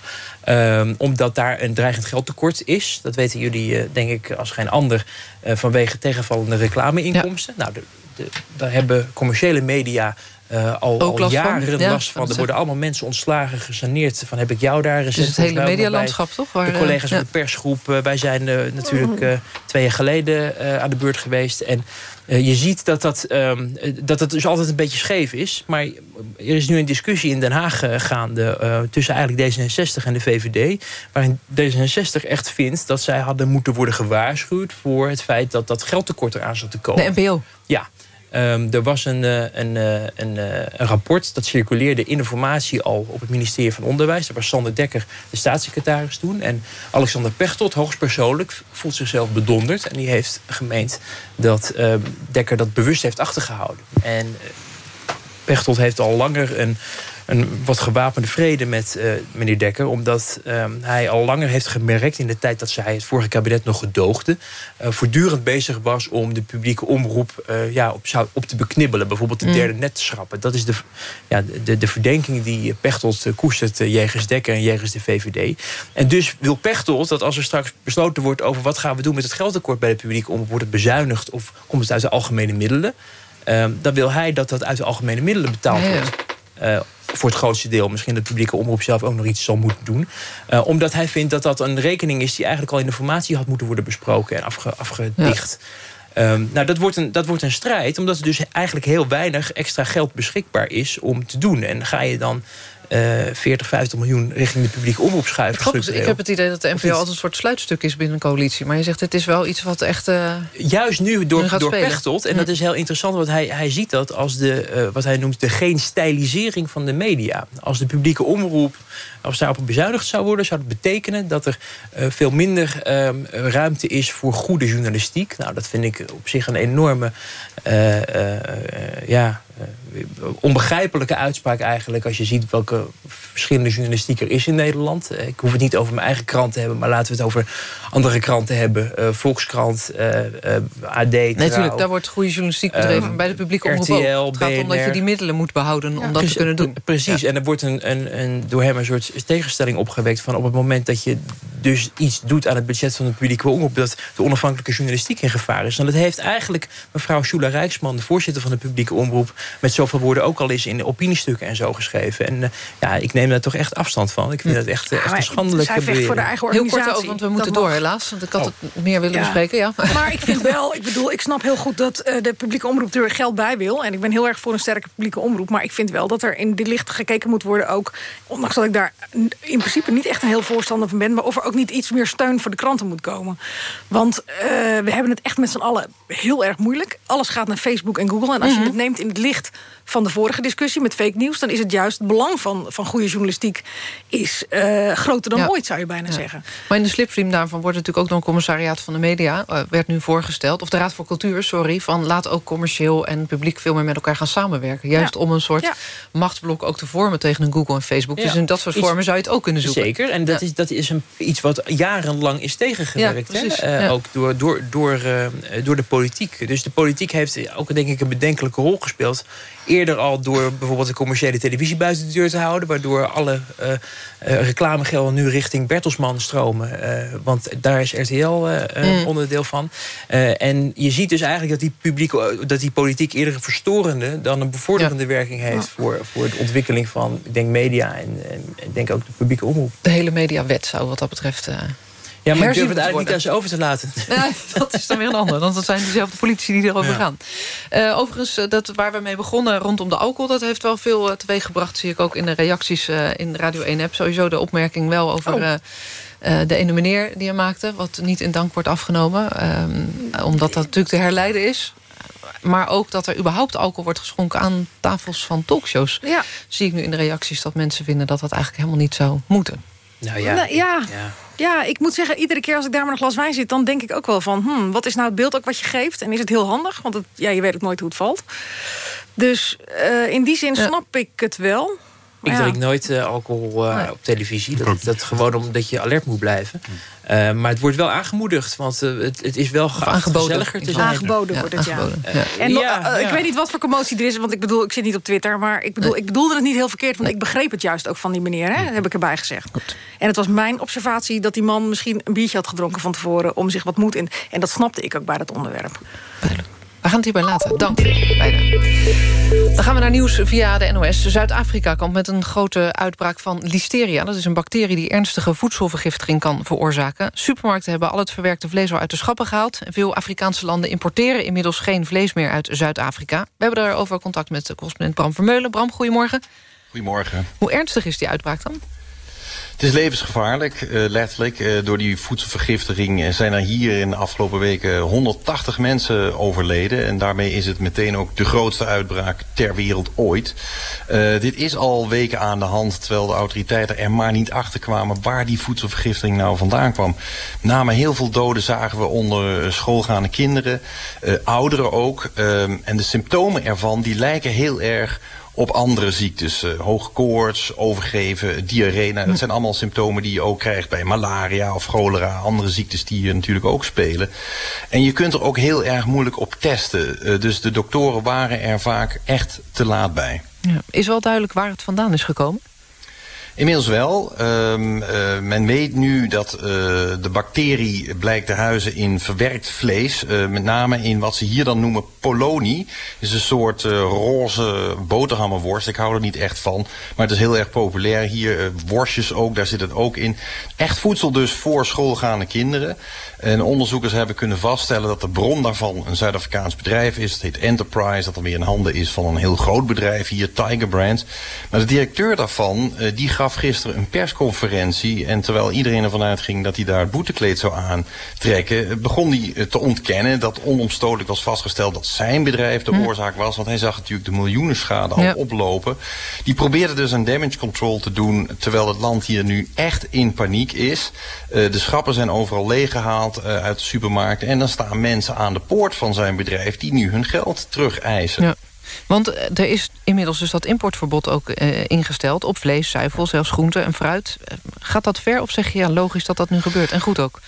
Ehm, omdat daar een dreigend geldtekort is. Dat weten jullie, denk ik, als geen ander... vanwege tegenvallende reclameinkomsten. Nou, de, de, daar hebben commerciële media... eh, al, jaren Ja, last van. Er worden allemaal mensen ontslagen, gesaneerd. Van heb ik jou daar Dus recent het hele medialandschap, toch? Waar, de eh, collega's ja. van de persgroep. eh, wij zijn natuurlijk twee jaar geleden aan de beurt geweest. En je ziet dat dat, eh, dat dat dus altijd een beetje scheef is. Maar er is nu een discussie in Den Haag gaande... tussen eigenlijk D66 en de VVD... waarin D66 echt vindt dat zij hadden moeten worden gewaarschuwd... voor het feit dat dat geldtekort eraan zat te komen. De NPO? Ja. Ehm, er was een, eh, eh, eh, een rapport dat circuleerde in de formatie al op het ministerie van Onderwijs. Daar was Sander Dekker de staatssecretaris toen. En Alexander Pechtold, hoogstpersoonlijk, voelt zichzelf bedonderd. En die heeft gemeend dat ehm, Dekker dat bewust heeft achtergehouden. En Pechtold heeft al langer een, een wat gewapende vrede met eh, meneer Dekker. Omdat ehm, hij al langer heeft gemerkt in de tijd dat zij het vorige kabinet nog gedoogde. eh, voortdurend bezig was om de publieke omroep eh, ja, op, zou- op te beknibbelen. Bijvoorbeeld de Mm. derde net te schrappen. Dat is de, ja, de, de verdenking die Pechtold koestert jegens Dekker en jegens de VVD. En dus wil Pechtold dat als er straks besloten wordt over wat gaan we doen met het geldtekort bij de publieke omroep, wordt het bezuinigd of komt het uit de algemene middelen? Ehm, dan wil hij dat dat uit de algemene middelen betaald wordt. Eh, voor het grootste deel. Misschien de publieke omroep zelf ook nog iets zal moeten doen. Eh, omdat hij vindt dat dat een rekening is... die eigenlijk al in de formatie had moeten worden besproken... en afge, afgedicht. Ehm, nou, dat wordt, een, dat wordt een strijd, omdat er dus eigenlijk heel weinig extra geld beschikbaar is om te doen. En ga je dan 40, 50 miljoen richting de publieke omroep schuiven? Is, ik heb het idee dat de NPO altijd een soort sluitstuk is binnen een coalitie. Maar je zegt, het is wel iets wat echt... eh, Juist nu door, door. Pechtold. En Hm. dat is heel interessant, want hij, hij ziet dat als de, eh, wat hij noemt de geen stylisering van de media. Als de publieke omroep, als daarop bezuinigd zou worden, zou dat betekenen dat er eh, veel minder ehm, ruimte is voor goede journalistiek. Nou, dat vind ik op zich een enorme eh, eh, eh, ja, eh, onbegrijpelijke uitspraak eigenlijk... als je ziet welke verschillende journalistiek er is in Nederland. Eh, ik hoef het niet over mijn eigen krant te hebben... maar laten we het over andere kranten hebben. Uh, Volkskrant, uh, AD, Nee, natuurlijk, daar wordt goede journalistiek bedreven. Ehm, bij de publieke omroep RTL. Het gaat om dat je die middelen moet behouden om dat te kunnen doen. Precies, en er wordt een, een, een, door hem een soort tegenstelling opgewekt... van op het moment dat je dus iets doet aan het budget van de publieke omroep... dat de onafhankelijke journalistiek in gevaar is. En dat heeft eigenlijk mevrouw Shula Rijksman... de voorzitter van de publieke omroep... met zoveel woorden ook al eens in opiniestukken en zo geschreven. En uh, ja, ik neem daar toch echt afstand van. Ik vind het echt, uh, echt een schandelijke Zij vecht voor de eigen organisatie. Heel kort over, want we moeten door helaas. Want ik had het meer willen Ja. bespreken. Ja. Maar ik vind wel, ik bedoel, ik snap heel goed dat eh, de publieke omroep er geld bij wil. En ik ben heel erg voor een sterke publieke omroep. Maar ik vind wel dat er in dit licht gekeken moet worden ook. Ondanks dat ik daar in principe niet echt een heel voorstander van ben. Maar of er ook niet iets meer steun voor de kranten moet komen. Want eh, we hebben het echt met z'n allen heel erg moeilijk. Alles gaat naar Facebook en Google. En als Mhm. je het neemt in het licht van de vorige discussie met fake nieuws... dan is het juist het belang van, van goede journalistiek is eh, groter dan Ja. ooit, zou je bijna Ja. zeggen. Maar in de slipstream daarvan wordt natuurlijk ook door een commissariaat van de media... eh, werd nu voorgesteld, of de Raad voor Cultuur, sorry... van laat ook commercieel en publiek veel meer met elkaar gaan samenwerken. Juist Ja. om een soort Ja. machtsblok ook te vormen tegen een Google en Facebook. Dus in dat soort Iets- vormen zou je het ook kunnen zoeken. Zeker, en dat, is, dat is een, iets wat jarenlang is tegengewerkt. Ja, precies, hè? Eh, ja. Ook door, door, door, eh, door de politiek. Dus de politiek heeft ook denk ik een bedenkelijke rol gespeeld. Eerder al door bijvoorbeeld de commerciële televisie buiten de deur te houden. Waardoor alle eh, reclamegelden nu richting Bertelsmann stromen. Eh, want daar is RTL Mm. onderdeel van. En je ziet dus eigenlijk dat die, publiek, dat die politiek eerder een verstorende dan een bevorderende werking heeft voor, voor de ontwikkeling van ik denk media en, en ik denk ook de publieke omroep. De hele mediawet zou wat dat betreft... Ja, maar ik durf het eigenlijk niet aan worden. ze over te laten. Ja, dat is dan weer een ander. Want dat zijn dezelfde politici die erover Ja. gaan. Eh, overigens, eh, dat waar we mee begonnen rondom de alcohol... dat heeft wel veel uh, teweeggebracht, zie ik ook in de reacties uh, in Radio 1-app. Sowieso de opmerking wel over... Oh. Uh, uh, de ene meneer die hij maakte, wat niet in dank wordt afgenomen. Um, omdat dat natuurlijk te herleiden is. Maar ook dat er überhaupt alcohol wordt geschonken aan tafels van talkshows. Ja. Zie ik nu in de reacties dat mensen vinden dat dat eigenlijk helemaal niet zou moeten. Nou ja, Nou, ja. ja. Ja, ik moet zeggen, iedere keer als ik daar met een glas wijn zit... dan denk ik ook wel van, hmm, wat is nou het beeld ook wat je geeft? En is het heel handig? Want het, ja, je weet ook nooit hoe het valt. Dus uh, in die zin snap ik het wel. Ik ja. drink nooit uh, alcohol uh, nee. op televisie. Dat, dat gewoon omdat je alert moet blijven. Uh, maar het wordt wel aangemoedigd, want het, het, is wel gezelliger te zijn. Aangeboden wordt het, ja. Aangeboden, ja. En ja, ik weet niet wat voor commotie er is, want ik bedoel, ik zit niet op Twitter, maar ik bedoel, ik bedoelde het niet heel verkeerd, want ik begreep het juist ook van die meneer, hè, heb ik erbij gezegd. Goed. En het was mijn observatie dat die man misschien een biertje had gedronken van tevoren om zich wat moed in. En dat snapte ik ook bij dat onderwerp. We gaan het hierbij laten. Dank, beiden. Dan gaan we naar nieuws via de NOS. Zuid-Afrika komt met een grote uitbraak van listeria. Dat is een bacterie die ernstige voedselvergiftiging kan veroorzaken. Supermarkten hebben al het verwerkte vlees al uit de schappen gehaald. Veel Afrikaanse landen importeren inmiddels geen vlees meer uit Zuid-Afrika. We hebben daarover contact met de correspondent Bram Vermeulen. Bram, goedemorgen. Goedemorgen. Hoe ernstig is die uitbraak dan? Het is levensgevaarlijk, uh, letterlijk. Uh, door die voedselvergiftiging zijn er hier in de afgelopen weken 180 mensen overleden. En daarmee is het meteen ook de grootste uitbraak ter wereld ooit. Dit is al weken aan de hand, terwijl de autoriteiten er maar niet achter kwamen waar die voedselvergiftiging nou vandaan kwam. Namen heel veel doden zagen we onder schoolgaande kinderen, ouderen ook. en de symptomen ervan die lijken heel erg op andere ziektes. Uh, hoge koorts, overgeven, diarree. Nou, dat zijn allemaal symptomen die je ook krijgt bij malaria of cholera. Andere ziektes die hier natuurlijk ook spelen. En je kunt er ook heel erg moeilijk op testen. Uh, dus de doktoren waren er vaak echt te laat bij. Ja. Is wel duidelijk waar het vandaan is gekomen? Inmiddels wel. Um, uh, men weet nu dat uh, de bacterie blijkt te huizen in verwerkt vlees. Uh, met name in wat ze hier dan noemen poloni. is een soort roze boterhammenworst. Ik hou er niet echt van. Maar het is heel erg populair hier. worstjes ook, daar zit het ook in. Echt voedsel dus voor schoolgaande kinderen. En onderzoekers hebben kunnen vaststellen dat de bron daarvan een Zuid-Afrikaans bedrijf is. Het heet Enterprise, dat er weer in handen is van een heel groot bedrijf hier, Tiger Brands. Maar de directeur daarvan, die gaf gisteren een persconferentie. En terwijl iedereen ervan uitging dat hij daar het boetekleed zou aantrekken... begon hij te ontkennen dat onomstotelijk was vastgesteld... dat zijn bedrijf de hm. oorzaak was. Want hij zag natuurlijk de miljoenen schade al ja. oplopen. Die probeerde dus een damage control te doen... terwijl het land hier nu echt in paniek is. De schappen zijn overal leeggehaald uh, uit de supermarkten. En dan staan mensen aan de poort van zijn bedrijf... die nu hun geld terug eisen. Ja. Want er is inmiddels dus dat importverbod ook uh, ingesteld... op vlees, zuivel, zelfs groente en fruit. Gaat dat ver of zeg je ja, logisch dat dat nu gebeurt? En goed ook.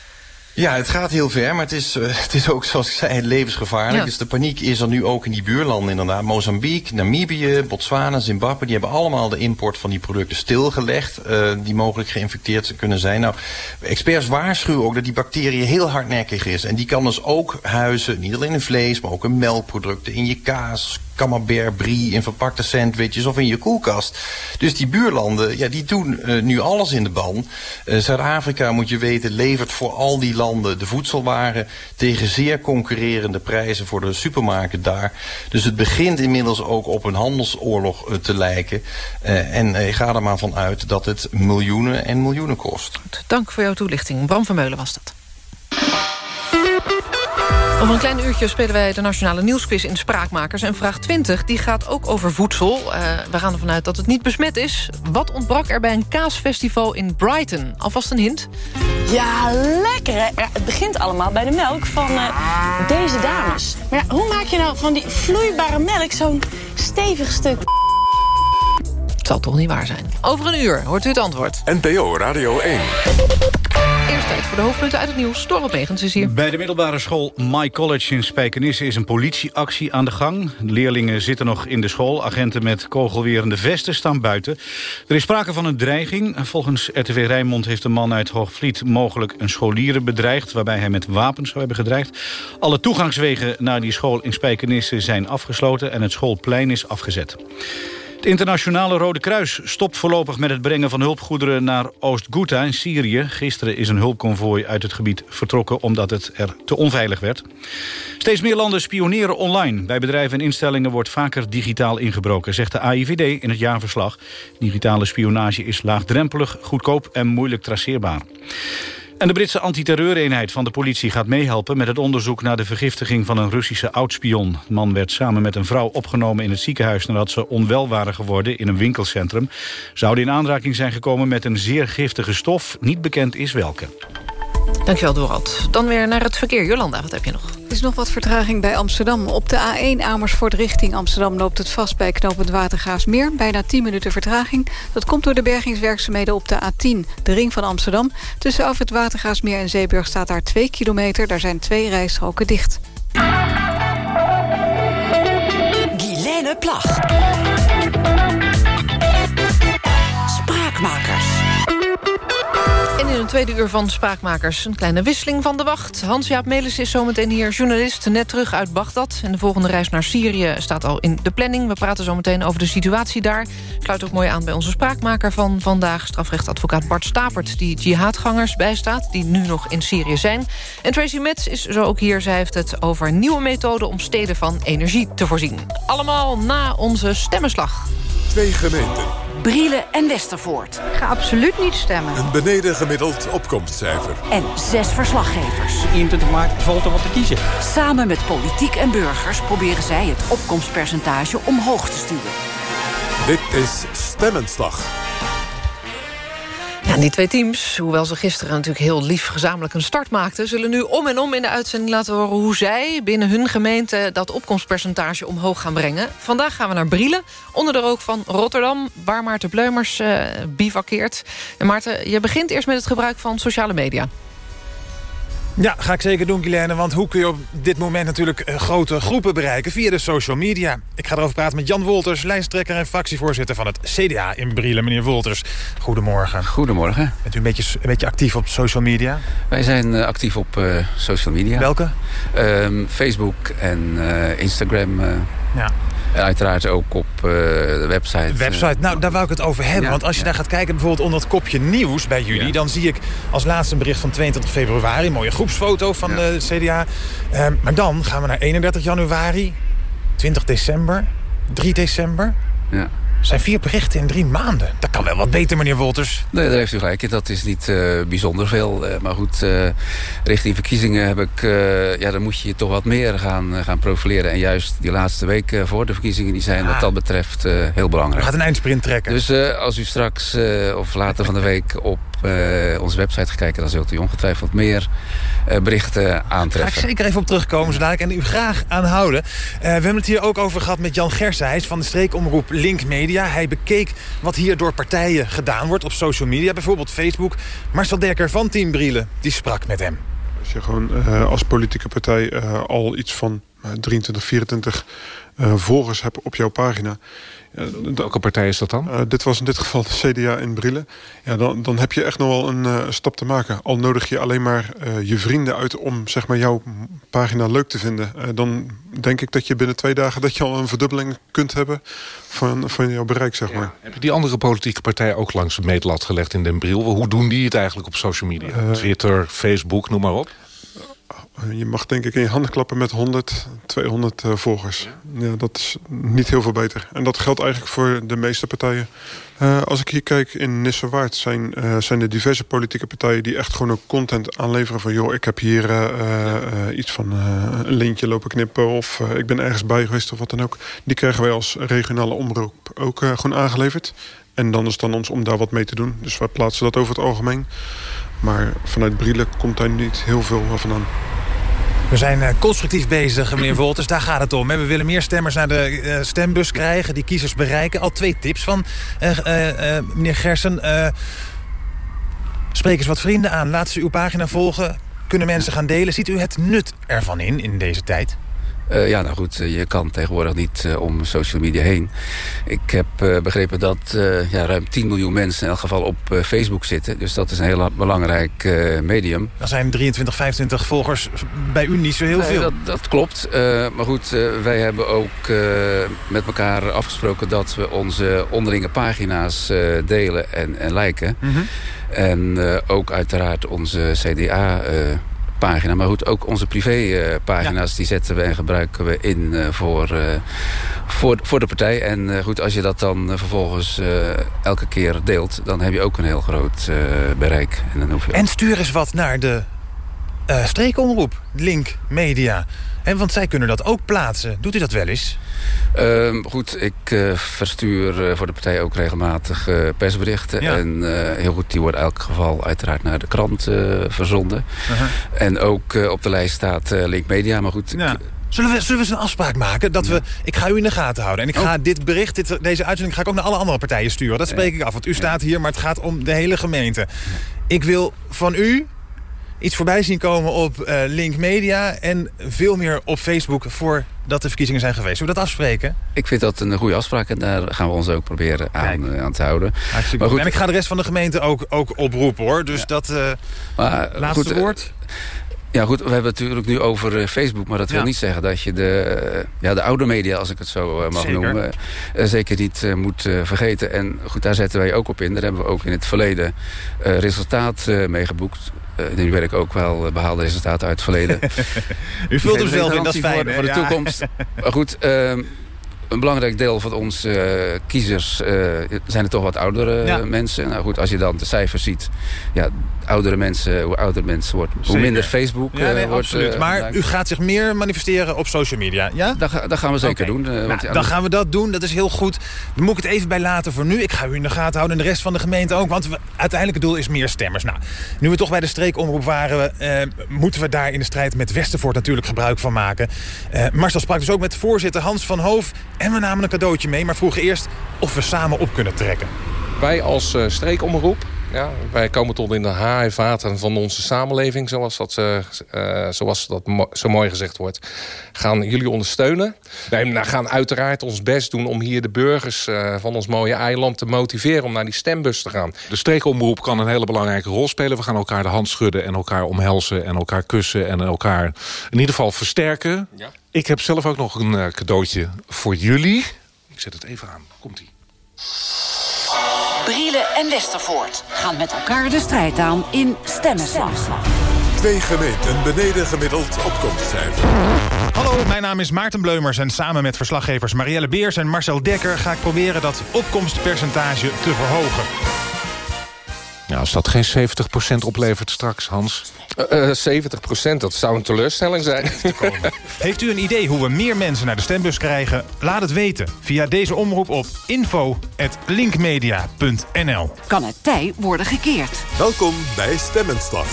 Ja, het gaat heel ver, maar het is, uh, het is ook, zoals ik zei, levensgevaarlijk. Ja. Dus de paniek is er nu ook in die buurlanden inderdaad. Mozambique, Namibië, Botswana, Zimbabwe... die hebben allemaal de import van die producten stilgelegd... Uh, die mogelijk geïnfecteerd kunnen zijn. Nou, experts waarschuwen ook dat die bacterie heel hardnekkig is. En die kan dus ook huizen, niet alleen in vlees... maar ook in melkproducten, in je kaas, camembert, brie, in verpakte sandwiches of in je koelkast. Dus die buurlanden, ja, die doen uh, nu alles in de ban. Uh, Zuid-Afrika, moet je weten, levert voor al die landen de voedselwaren... tegen zeer concurrerende prijzen voor de supermarkt daar. Dus het begint inmiddels ook op een handelsoorlog uh, te lijken. en ga er maar van uit dat het miljoenen en miljoenen kost. Dank voor jouw toelichting. Bram Vermeulen was dat. Over een klein uurtje spelen wij de Nationale Nieuwsquiz in Spraakmakers. En vraag 20 die gaat ook over voedsel. Uh, we gaan ervan uit dat het niet besmet is. Wat ontbrak er bij een kaasfestival in Brighton? Alvast een hint? Ja, lekker hè? Het begint allemaal bij de melk van uh, deze dames. Maar ja, hoe maak je nou van die vloeibare melk zo'n stevig stuk... Het zal toch niet waar zijn. Over een uur hoort u het antwoord. NPO Radio 1. Eerst tijd voor de hoofdpunten uit het nieuws. Dorot Megens is hier. Bij de middelbare school My College in Spijkenisse is een politieactie aan de gang. De leerlingen zitten nog in de school. Agenten met kogelwerende vesten staan buiten. Er is sprake van een dreiging. Volgens RTV Rijnmond heeft een man uit Hoogvliet mogelijk een scholieren bedreigd... waarbij hij met wapens zou hebben gedreigd. Alle toegangswegen naar die school in Spijkenisse zijn afgesloten... en het schoolplein is afgezet. Het internationale Rode Kruis stopt voorlopig met het brengen van hulpgoederen naar Oost-Ghouta in Syrië. Gisteren is een hulpconvooi uit het gebied vertrokken omdat het er te onveilig werd. Steeds meer landen spioneren online. Bij bedrijven en instellingen wordt vaker digitaal ingebroken, zegt de AIVD in het jaarverslag. Digitale spionage is laagdrempelig, goedkoop en moeilijk traceerbaar. En de Britse antiterreureenheid van de politie gaat meehelpen... met het onderzoek naar de vergiftiging van een Russische oudspion. De man werd samen met een vrouw opgenomen in het ziekenhuis... nadat ze onwel waren geworden in een winkelcentrum. Zouden in aanraking zijn gekomen met een zeer giftige stof. Niet bekend is welke. Dankjewel, Dorald. Dan weer naar het verkeer. Jolanda, wat heb je nog? Er is nog wat vertraging bij Amsterdam. Op de A1 Amersfoort richting Amsterdam loopt het vast bij knooppunt Watergaasmeer. Bijna 10 minuten vertraging. Dat komt door de bergingswerkzaamheden op de A10, de ring van Amsterdam. Tussen Alfred Watergaasmeer en Zeeburg staat daar 2 kilometer. Daar zijn twee rijstroken dicht. Guilaine Plag. Tweede uur van Spraakmakers een kleine wisseling van de wacht. Hans-Jaap Melis is zometeen hier, journalist, net terug uit Bagdad. En de volgende reis naar Syrië staat al in de planning. We praten zometeen over de situatie daar. Sluit ook mooi aan bij onze spraakmaker van vandaag... strafrechtadvocaat Bart Stapert, die jihadgangers bijstaat... die nu nog in Syrië zijn. En Tracy Metz is zo ook hier. Zij heeft het over nieuwe methoden om steden van energie te voorzien. Allemaal na onze stemmenslag. Twee gemeenten. Brielen en Westervoort. Ik ga absoluut niet stemmen. Een beneden gemiddeld opkomstcijfer. En zes verslaggevers. 21 maart valt er wat te kiezen. Samen met politiek en burgers proberen zij het opkomstpercentage omhoog te sturen. Dit is Stemmenslag. Ja, die twee teams, hoewel ze gisteren natuurlijk heel lief gezamenlijk een start maakten... zullen nu om en om in de uitzending laten horen hoe zij binnen hun gemeente... dat opkomstpercentage omhoog gaan brengen. Vandaag gaan we naar Brielen, onder de rook van Rotterdam... waar Maarten Bleumers uh, bivakkeert. En Maarten, je begint eerst met het gebruik van sociale media. Ja, ga ik zeker doen, Guilaine. Want hoe kun je op dit moment natuurlijk eh, grote groepen bereiken? Via de social media. Ik ga erover praten met Jan Wolters, lijsttrekker en fractievoorzitter van het CDA in Brielen. Meneer Wolters, goedemorgen. Goedemorgen. Bent u een beetje, een beetje actief op social media? Wij zijn uh, actief op uh, social media. Welke? Uh, Facebook en Instagram. ja. Uiteraard ook op uh, de website. De website, nou daar wou ik het over hebben. Ja, want als je ja. daar gaat kijken bijvoorbeeld onder het kopje nieuws bij jullie... Ja. dan zie ik als laatste een bericht van 22 februari. Een mooie groepsfoto van de CDA. Uh, maar dan gaan we naar 31 januari, 20 december, 3 december. Ja zijn vier berichten in drie maanden. Dat kan wel wat beter, meneer Wolters. Nee, daar heeft u gelijk. Dat is niet uh, bijzonder veel. Uh, maar goed, uh, richting verkiezingen heb ik... ja, dan moet je je toch wat meer gaan, gaan profileren. En juist die laatste week voor de verkiezingen... die zijn ah. wat dat betreft heel belangrijk. We gaat een eindsprint trekken. Dus als u straks of later van de week op uh, onze website gekeken. Dan zult u ongetwijfeld meer uh, berichten aantreffen. Ga ik zeker even op terugkomen zo dadelijk en u graag aanhouden. Uh, we hebben het hier ook over gehad met Jan Gersen. Hij is van de streekomroep Link Media. Hij bekeek wat hier door partijen gedaan wordt op social media. Bijvoorbeeld Facebook. Marcel Dekker van Team Brielen, die sprak met hem. Als je gewoon als politieke partij al iets van 23, 24 volgers hebt op jouw pagina Welke partij is dat dan? Uh, dit was in dit geval de CDA in Brille. Ja, dan, dan heb je echt nog wel een uh, stap te maken. Al nodig je alleen maar uh, je vrienden uit om zeg maar, jouw pagina leuk te vinden. dan denk ik dat je binnen twee dagen dat je al een verdubbeling kunt hebben van, van jouw bereik. Zeg maar. Ja. Heb je die andere politieke partijen ook langs de meetlat gelegd in Den Bril? Hoe doen die het eigenlijk op social media? Twitter, Facebook, noem maar op. Je mag denk ik in je handen klappen met 100, 200 uh, volgers. Ja. dat is niet heel veel beter. En dat geldt eigenlijk voor de meeste partijen. Uh, als ik hier kijk in Nissewaard zijn, uh, zijn er diverse politieke partijen... die echt gewoon ook content aanleveren van... joh, ik heb hier iets van een lintje lopen knippen... of ik ben ergens bij geweest of wat dan ook. Die krijgen wij als regionale omroep ook gewoon aangeleverd. En dan is het dan ons om daar wat mee te doen. Dus wij plaatsen dat over het algemeen. Maar vanuit Brielen komt daar niet heel veel vandaan. We zijn uh, constructief bezig, meneer Wolters. Daar gaat het om. We willen meer stemmers naar de uh, stembus krijgen. Die kiezers bereiken. Al twee tips van uh, meneer Gersen. spreek eens wat vrienden aan. Laat ze uw pagina volgen. Kunnen mensen gaan delen. Ziet u het nut ervan in, in deze tijd? Uh, ja, nou goed, je kan tegenwoordig niet uh, om social media heen. Ik heb uh, begrepen dat ja, ruim 10 miljoen mensen in elk geval op Facebook zitten. Dus dat is een heel belangrijk medium. Dan zijn 23, 25 volgers bij u niet zo heel nee, veel. Dat, dat klopt. maar goed, wij hebben ook met elkaar afgesproken... dat we onze onderlinge pagina's delen en, en liken. Mm -hmm. En ook uiteraard onze CDA pagina. Maar goed, ook onze privépagina's ja. die zetten we en gebruiken we in uh, voor, uh, voor, voor de partij. En goed, als je dat dan vervolgens elke keer deelt... dan heb je ook een heel groot bereik. En, dan hoef je en stuur eens wat naar de streekomroep, Link Media... En want zij kunnen dat ook plaatsen. Doet u dat wel eens? Uh, goed, ik uh, verstuur uh, voor de partij ook regelmatig uh, persberichten. Ja. En heel goed, die worden in elk geval uiteraard naar de krant verzonden. -huh. En ook op de lijst staat Link Media. Maar goed, ja. Zullen we, zullen we eens een afspraak maken? Dat we, ik ga u in de gaten houden. En ik ga oh. dit bericht, dit, deze uitzending ga ik ook naar alle andere partijen sturen. Dat spreek ik af. Want u staat hier, maar het gaat om de hele gemeente. Ik wil van u iets voorbij zien komen op uh, Link Media... en veel meer op Facebook voordat de verkiezingen zijn geweest. Zullen we dat afspreken? Ik vind dat een goede afspraak en daar gaan we ons ook proberen aan, uh, aan te houden. Maar goed, en ik ga de rest van de gemeente ook, ook oproepen, hoor. Dus ja. dat uh, maar, laatste goed, woord... Ja goed, we hebben het natuurlijk nu over Facebook... maar dat wil ja. niet zeggen dat je de, ja, de oude media, als ik het zo mag zeker. noemen... zeker niet moet vergeten. En goed, daar zetten wij ook op in. Daar hebben we ook in het verleden resultaat mee geboekt. Nu werk ik ook wel behaalde resultaten uit het verleden. U vult hem zelf in, dat is fijn. Voor, voor de toekomst. maar goed... Ehm, een belangrijk deel van onze uh, kiezers uh, zijn er toch wat oudere ja. mensen. Nou goed, als je dan de cijfers ziet. Ja, oudere mensen, hoe ouder mensen wordt, hoe minder Facebook ja, nee, wordt. Absoluut. maar u gaat zich meer manifesteren op social media, ja? Dat, dat gaan we zeker okay. doen. Nou, want, dan gaan we dat doen, dat is heel goed. Dan moet ik het even bij laten voor nu. Ik ga u in de gaten houden en de rest van de gemeente ook. Want we, uiteindelijk het doel is meer stemmers. Nou, nu we toch bij de streekomroep waren... moeten we daar in de strijd met Westervoort natuurlijk gebruik van maken. Marcel sprak dus ook met voorzitter Hans van Hoof... En we namen een cadeautje mee, maar vroegen eerst of we samen op kunnen trekken. Wij als uh, streekomroep, ja, wij komen tot in de haar vaten van onze samenleving, zoals dat, uh, uh, zoals dat mo zo mooi gezegd wordt, gaan jullie ondersteunen. Wij nou, gaan uiteraard ons best doen om hier de burgers van ons mooie eiland te motiveren om naar die stembus te gaan. De streekomroep kan een hele belangrijke rol spelen. We gaan elkaar de hand schudden en elkaar omhelzen en elkaar kussen en elkaar in ieder geval versterken. Ja. Ik heb zelf ook nog een cadeautje voor jullie. Ik zet het even aan. Komt-ie. Brielen en Westervoort gaan met elkaar de strijd aan in Stemmenslag. Twee gemeenten beneden gemiddeld opkomstcijfer. Hallo, mijn naam is Maarten Bleumers en samen met verslaggevers Marielle Beers en Marcel Dekker... ga ik proberen dat opkomstpercentage te verhogen. Ja, als dat geen 70% oplevert straks, Hans. Uh, 70% dat zou een teleurstelling zijn. Heeft u een idee hoe we meer mensen naar de stembus krijgen? Laat het weten via deze omroep op info.linkmedia.nl. Kan het tij worden gekeerd? Welkom bij Stemmenslag.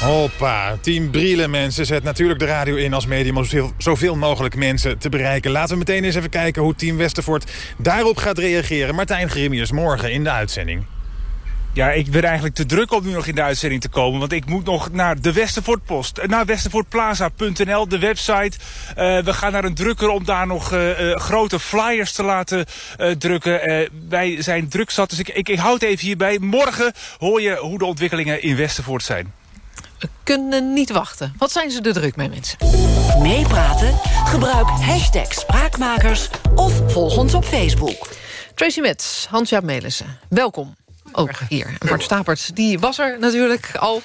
Hoppa, Team Brielen mensen zet natuurlijk de radio in als medium... om zoveel, zoveel mogelijk mensen te bereiken. Laten we meteen eens even kijken hoe Team Westervoort daarop gaat reageren. Martijn Grimius, morgen in de uitzending. Ja, ik ben eigenlijk te druk om nu nog in de uitzending te komen. Want ik moet nog naar de Westervoortpost. Eh, naar westervoortplaza.nl, de website. Uh, we gaan naar een drukker om daar nog uh, uh, grote flyers te laten drukken. wij zijn druk zat, dus ik, ik, ik houd even hierbij. Morgen hoor je hoe de ontwikkelingen in Westervoort zijn. We kunnen niet wachten. Wat zijn ze er druk mee, mensen? Meepraten? Gebruik hashtag Spraakmakers of volg ons op Facebook. Tracy Metz, Hans-Jaap Melissen, welkom ook hier. Bart Stapert, die was er natuurlijk al.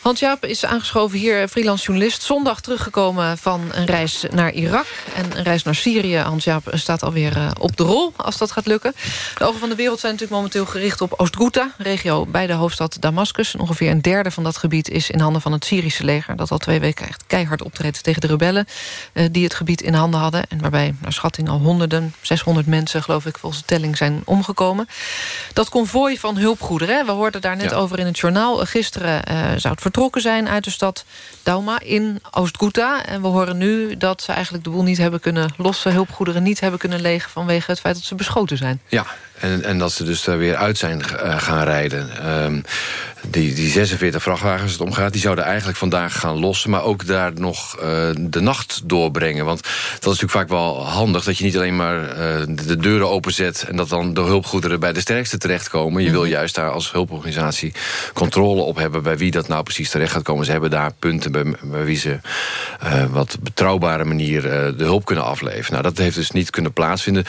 Hans-Jaap is aangeschoven hier, freelance journalist. Zondag teruggekomen van een reis naar Irak. En een reis naar Syrië. Hans-Jaap staat alweer uh, op de rol, als dat gaat lukken. De ogen van de wereld zijn natuurlijk momenteel gericht op Oost-Ghouta. Regio bij de hoofdstad Damascus. Ongeveer een derde van dat gebied is in handen van het Syrische leger. Dat al twee weken echt keihard optreedt tegen de rebellen... Uh, die het gebied in handen hadden. En waarbij naar schatting al honderden, 600 mensen... geloof ik volgens de telling zijn omgekomen. Dat konvooi van hulpgoederen, we hoorden daar net ja. over in het journaal. Gisteren uh, zou het vertrokken zijn uit de stad Dauma in Oost-Ghouta. En we horen nu dat ze eigenlijk de boel niet hebben kunnen lossen... hulpgoederen niet hebben kunnen legen vanwege het feit dat ze beschoten zijn. Ja, en, en dat ze dus daar weer uit zijn uh, gaan rijden. Um, die, die 46 vrachtwagens het omgaat, die zouden eigenlijk vandaag gaan lossen... maar ook daar nog uh, de nacht doorbrengen. Want dat is natuurlijk vaak wel handig... dat je niet alleen maar uh, de deuren openzet... en dat dan de hulpgoederen bij de sterkste terechtkomen. Je wil juist daar als hulporganisatie controle op hebben... bij wie dat nou precies terecht gaat komen. Ze hebben daar punten bij, bij wie ze uh, wat betrouwbare manier de hulp kunnen afleveren. Nou, dat heeft dus niet kunnen plaatsvinden.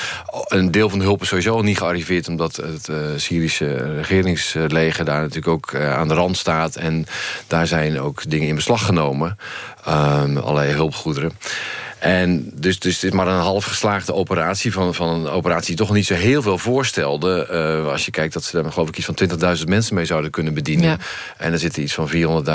Een deel van de hulp is sowieso niet gearriveerd... omdat het Syrische regeringsleger daar natuurlijk ook aan de rand staat. En daar zijn ook dingen in beslag genomen. Um, allerlei hulpgoederen. En dus, dus dit is maar een half geslaagde operatie... van, van een operatie die toch niet zo heel veel voorstelde. Uh, als je kijkt dat ze daar geloof ik iets van 20.000 mensen mee zouden kunnen bedienen. Ja. En er zitten iets van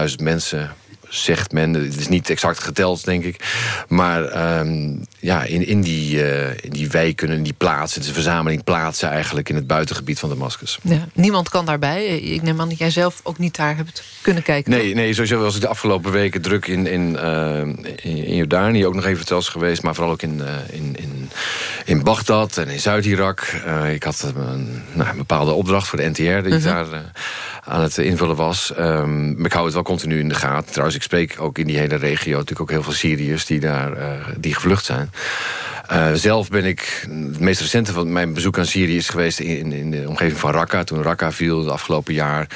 400.000 mensen zegt men. Het is niet exact geteld, denk ik. Maar um, ja, in, in, die, uh, in die wijk kunnen die plaatsen... het is een verzameling plaatsen eigenlijk in het buitengebied van Damascus. Ja, niemand kan daarbij. Ik neem aan dat jij zelf ook niet daar hebt kunnen kijken. Nee, nee sowieso was ik de afgelopen weken druk in, in, uh, in, Jordanië... ook nog even verteld geweest, maar vooral ook in, uh, in, in, in Bagdad en in Zuid-Irak. ik had een, nou, een bepaalde opdracht voor de NTR... die uh -huh. daar aan het invullen was. Um, maar ik hou het wel continu in de gaten. Trouwens, ik spreek ook in die hele regio natuurlijk ook heel veel Syriërs die daar uh, die gevlucht zijn. Uh, zelf ben ik, het meest recente van mijn bezoek aan Syrië is geweest in, in de omgeving van Raqqa. Toen Raqqa viel het afgelopen jaar.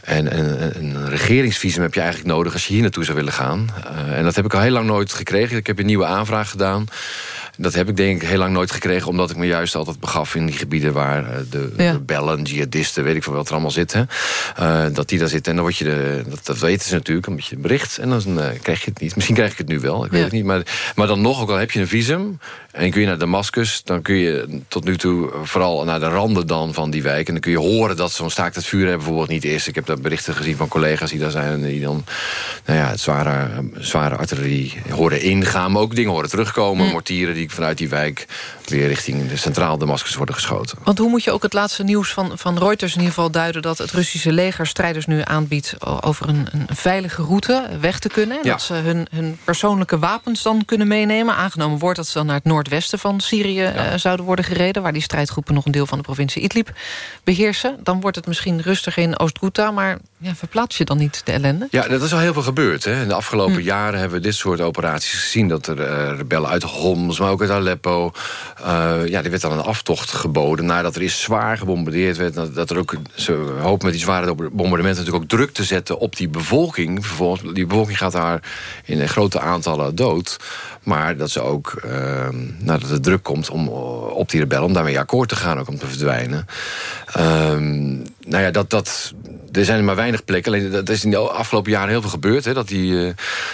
En een, een, regeringsvisum heb je eigenlijk nodig als je hier naartoe zou willen gaan. Uh, en dat heb ik al heel lang nooit gekregen. Ik heb een nieuwe aanvraag gedaan. Dat heb ik denk ik heel lang nooit gekregen... omdat ik me juist altijd begaf in die gebieden... waar de ja. jihadisten, weet ik van wat er allemaal zitten. Uh, dat die daar zitten. En dan word je de, dat, dat weten ze natuurlijk, een beetje bericht. En dan uh, krijg je het niet. Misschien krijg ik het nu wel, ik weet ja. het niet. Maar, maar dan nog, ook al heb je een visum... en kun je naar Damascus... dan kun je tot nu toe vooral naar de randen dan van die wijk... en dan kun je horen dat zo'n staakt het vuur hebben bijvoorbeeld niet is. Ik heb daar berichten gezien van collega's die daar zijn... die dan nou ja, het zware, zware artillerie horen ingaan... maar ook dingen horen terugkomen, hm. mortieren... die vanuit die wijk weer richting de centraal Damascus worden geschoten. Want hoe moet je ook het laatste nieuws van, van Reuters in ieder geval duiden... dat het Russische leger strijders nu aanbiedt over een, een veilige route weg te kunnen? Ja. Dat ze hun, hun persoonlijke wapens dan kunnen meenemen. Aangenomen wordt dat ze dan naar het noordwesten van Syrië ja. uh, zouden worden gereden... waar die strijdgroepen nog een deel van de provincie Idlib beheersen. Dan wordt het misschien rustiger in Oost-Ghouta... maar ja, verplaats je dan niet de ellende? Ja, dat is al heel veel gebeurd. Hè. In de afgelopen hm. jaren hebben we dit soort operaties gezien... dat er uh, rebellen uit Homs, maar ook uit Aleppo... Uh, ja, die werd dan een aftocht geboden... nadat er is zwaar gebombardeerd werd. Dat, dat er ook, ze hopen met die zware bombardementen... natuurlijk ook druk te zetten op die bevolking. Vervolgens, die bevolking gaat daar in grote aantallen dood... Maar dat ze ook, uh, nadat het druk komt om, op die rebellen... om daarmee akkoord te gaan, ook om te verdwijnen. Uh, nou ja, dat, dat, er zijn maar weinig plekken. Alleen dat is in de afgelopen jaren heel veel gebeurd. Hè, dat die, uh,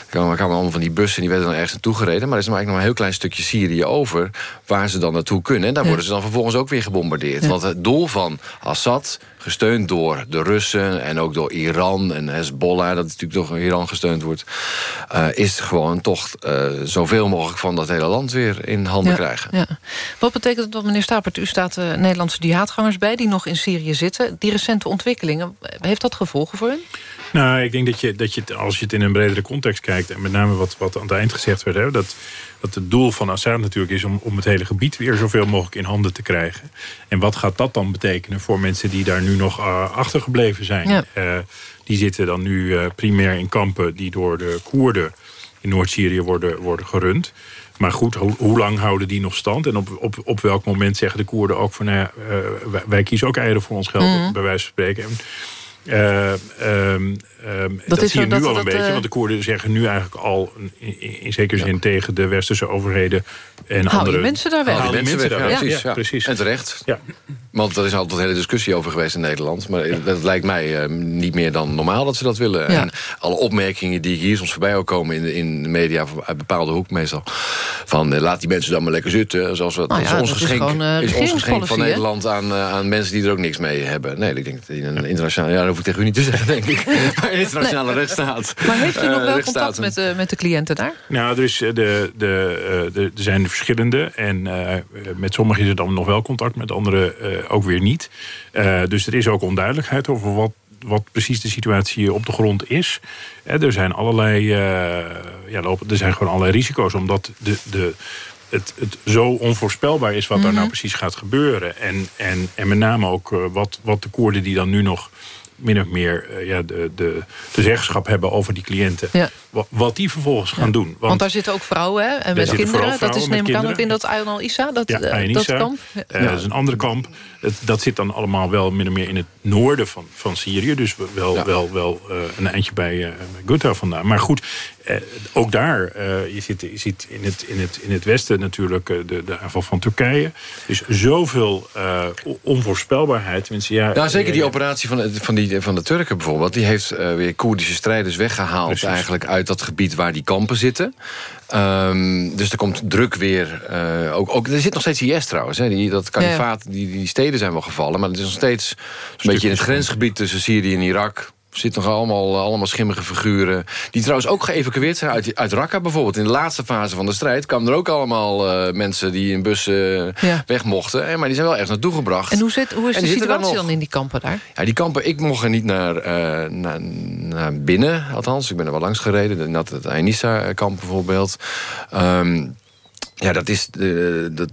kwamen allemaal van die bussen die werden dan ergens naartoe gereden. Maar er is maar eigenlijk nog een heel klein stukje Syrië over... waar ze dan naartoe kunnen. En daar worden ze dan vervolgens ook weer gebombardeerd. Want het doel van Assad gesteund door de Russen en ook door Iran en Hezbollah... dat natuurlijk door Iran gesteund wordt... Uh, is gewoon toch uh, zoveel mogelijk van dat hele land weer in handen ja, krijgen. Ja. Wat betekent dat, meneer Stapert? U staat Nederlandse jihadgangers bij die nog in Syrië zitten. Die recente ontwikkelingen, heeft dat gevolgen voor hen? Nou, ik denk dat je, dat je als je het in een bredere context kijkt... en met name wat, wat aan het eind gezegd werd... Hè, dat, dat het doel van Assad natuurlijk is om, om het hele gebied... weer zoveel mogelijk in handen te krijgen. En wat gaat dat dan betekenen voor mensen die daar nu nog uh, achtergebleven zijn? Ja. Uh, die zitten dan nu uh, primair in kampen die door de Koerden in Noord-Syrië worden, worden gerund. Maar goed, ho hoe lang houden die nog stand? En op, op, op welk moment zeggen de Koerden ook van... Nou ja, wij, wij, kiezen ook eieren voor ons geld, mm. bij wijze van spreken... En, uh, um, um, dat, dat zie je nu dat, al een dat, beetje, uh... want de Koerden zeggen nu eigenlijk al in, in, in zekere zin ja. tegen de westerse overheden en Hou andere. je mensen daar weg. Hou die mensen, mensen weg, ja, precies, ja, precies. En terecht. Ja. Want er is altijd een hele discussie over geweest in Nederland. Maar dat lijkt mij uh, niet meer dan normaal dat ze dat willen. En alle opmerkingen die hier soms voorbij ook komen in de, in de media... uit bepaalde hoek meestal. Van uh, laat die mensen dan maar lekker zitten. Zoals we, nou dat is ons geschenk, is, gewoon, uh, is ons geschenk van? Nederland aan, aan mensen die er ook niks mee hebben. Nee, ik denk dat in een internationale... Hoef ik tegen u niet te zeggen, denk ik. maar internationale nee. rechtsstaat. Maar heeft u nog wel contact met de, met de cliënten daar? Nou, dus de, de, de, de, er zijn verschillende. En uh, met sommigen is er dan nog wel contact, met anderen uh, ook weer niet. Uh, dus er is ook onduidelijkheid over wat, wat precies de situatie op de grond is. er zijn allerlei, ja, er zijn gewoon allerlei risico's, omdat de, de, het, het zo onvoorspelbaar is wat mm -hmm. daar nou precies gaat gebeuren. En, en, en met name ook wat, wat de Koerden die dan nu nog min of meer uh, ja, de, de, de zeggenschap hebben over die cliënten. Ja. Wat, wat die vervolgens gaan doen. Want, Want, daar zitten ook vrouwen hè? en met kinderen. Dat is neem ik aan ook in dat Ayan al-Issa, dat, uh, dat kamp. Uh, dat is een ander kamp. Het, dat zit dan allemaal wel min of meer in het noorden van, van Syrië. Dus wel, wel, wel een eindje bij Ghouta vandaan. Maar goed, ook daar, je, zit, je ziet in het, in het, in het westen natuurlijk de, de aanval van Turkije. Dus zoveel onvoorspelbaarheid. Mensen, ja, ja, zeker die operatie van, van, die, van de Turken bijvoorbeeld. Die heeft weer Koerdische strijders weggehaald Precies. eigenlijk uit dat gebied waar die kampen zitten. Um, dus er komt druk weer. Uh, ook, ook, er zit nog steeds IS trouwens. Hè. Die, dat kalifaat, ja. die, die steden zijn wel gevallen. Maar het is nog steeds een beetje in het grensgebied tussen Syrië en Irak zitten nog allemaal, allemaal schimmige figuren. Die trouwens ook geëvacueerd zijn uit, uit Raqqa bijvoorbeeld. In de laatste fase van de strijd kwamen er ook allemaal uh, mensen... die in bussen ja. weg mochten. Maar die zijn wel ergens naartoe gebracht. En hoe, zit, hoe is de situatie dan in die kampen daar? Ja, die kampen, ik mocht er niet naar, uh, naar, naar, binnen, althans. Ik ben er wel langs gereden. Dat het Ainissa-kamp bijvoorbeeld. Um, ja, dat, is, uh, dat,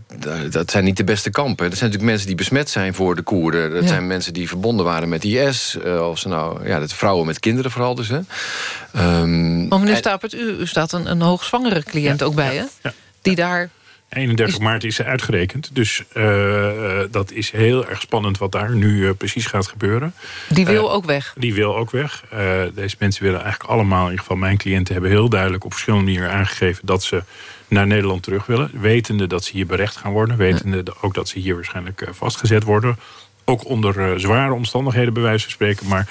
dat zijn niet de beste kampen. Dat zijn natuurlijk mensen die besmet zijn voor de Koerden. Dat ja. zijn mensen die verbonden waren met IS. Uh, of ze nou, ja, dat vrouwen met kinderen vooral dus. Hè. Um, maar meneer Stapert, u, u staat een, een hoogzwangere cliënt ja, ook bij, hè? Ja, die daar 31 is... maart is ze uitgerekend. Dus uh, dat is heel erg spannend wat daar nu uh, precies gaat gebeuren. Die wil uh, ook weg? Die wil ook weg. deze mensen willen eigenlijk allemaal, in ieder geval mijn cliënten... hebben heel duidelijk op verschillende manieren aangegeven... dat ze naar Nederland terug willen. Wetende dat ze hier berecht gaan worden. Wetende ja. ook dat ze hier waarschijnlijk vastgezet worden. Ook onder zware omstandigheden bij wijze van spreken. Maar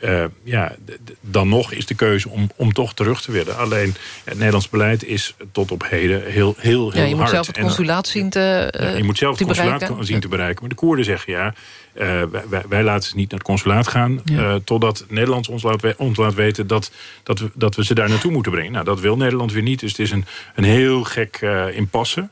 uh, ja, dan nog is de keuze om, om toch terug te willen. Alleen het Nederlands beleid is tot op heden heel, heel, heel ja, je hard. moet zelf het consulaat zien te uh, ja, Je moet zelf het consulaat bereiken. zien te bereiken. Maar de Koerden zeggen ja, uh, wij, wij, laten ze niet naar het consulaat gaan... Ja. totdat Nederland ons laat, ons laat weten dat, dat, we, dat we ze daar naartoe moeten brengen. Nou, dat wil Nederland weer niet. Dus het is een, een heel gek impasse.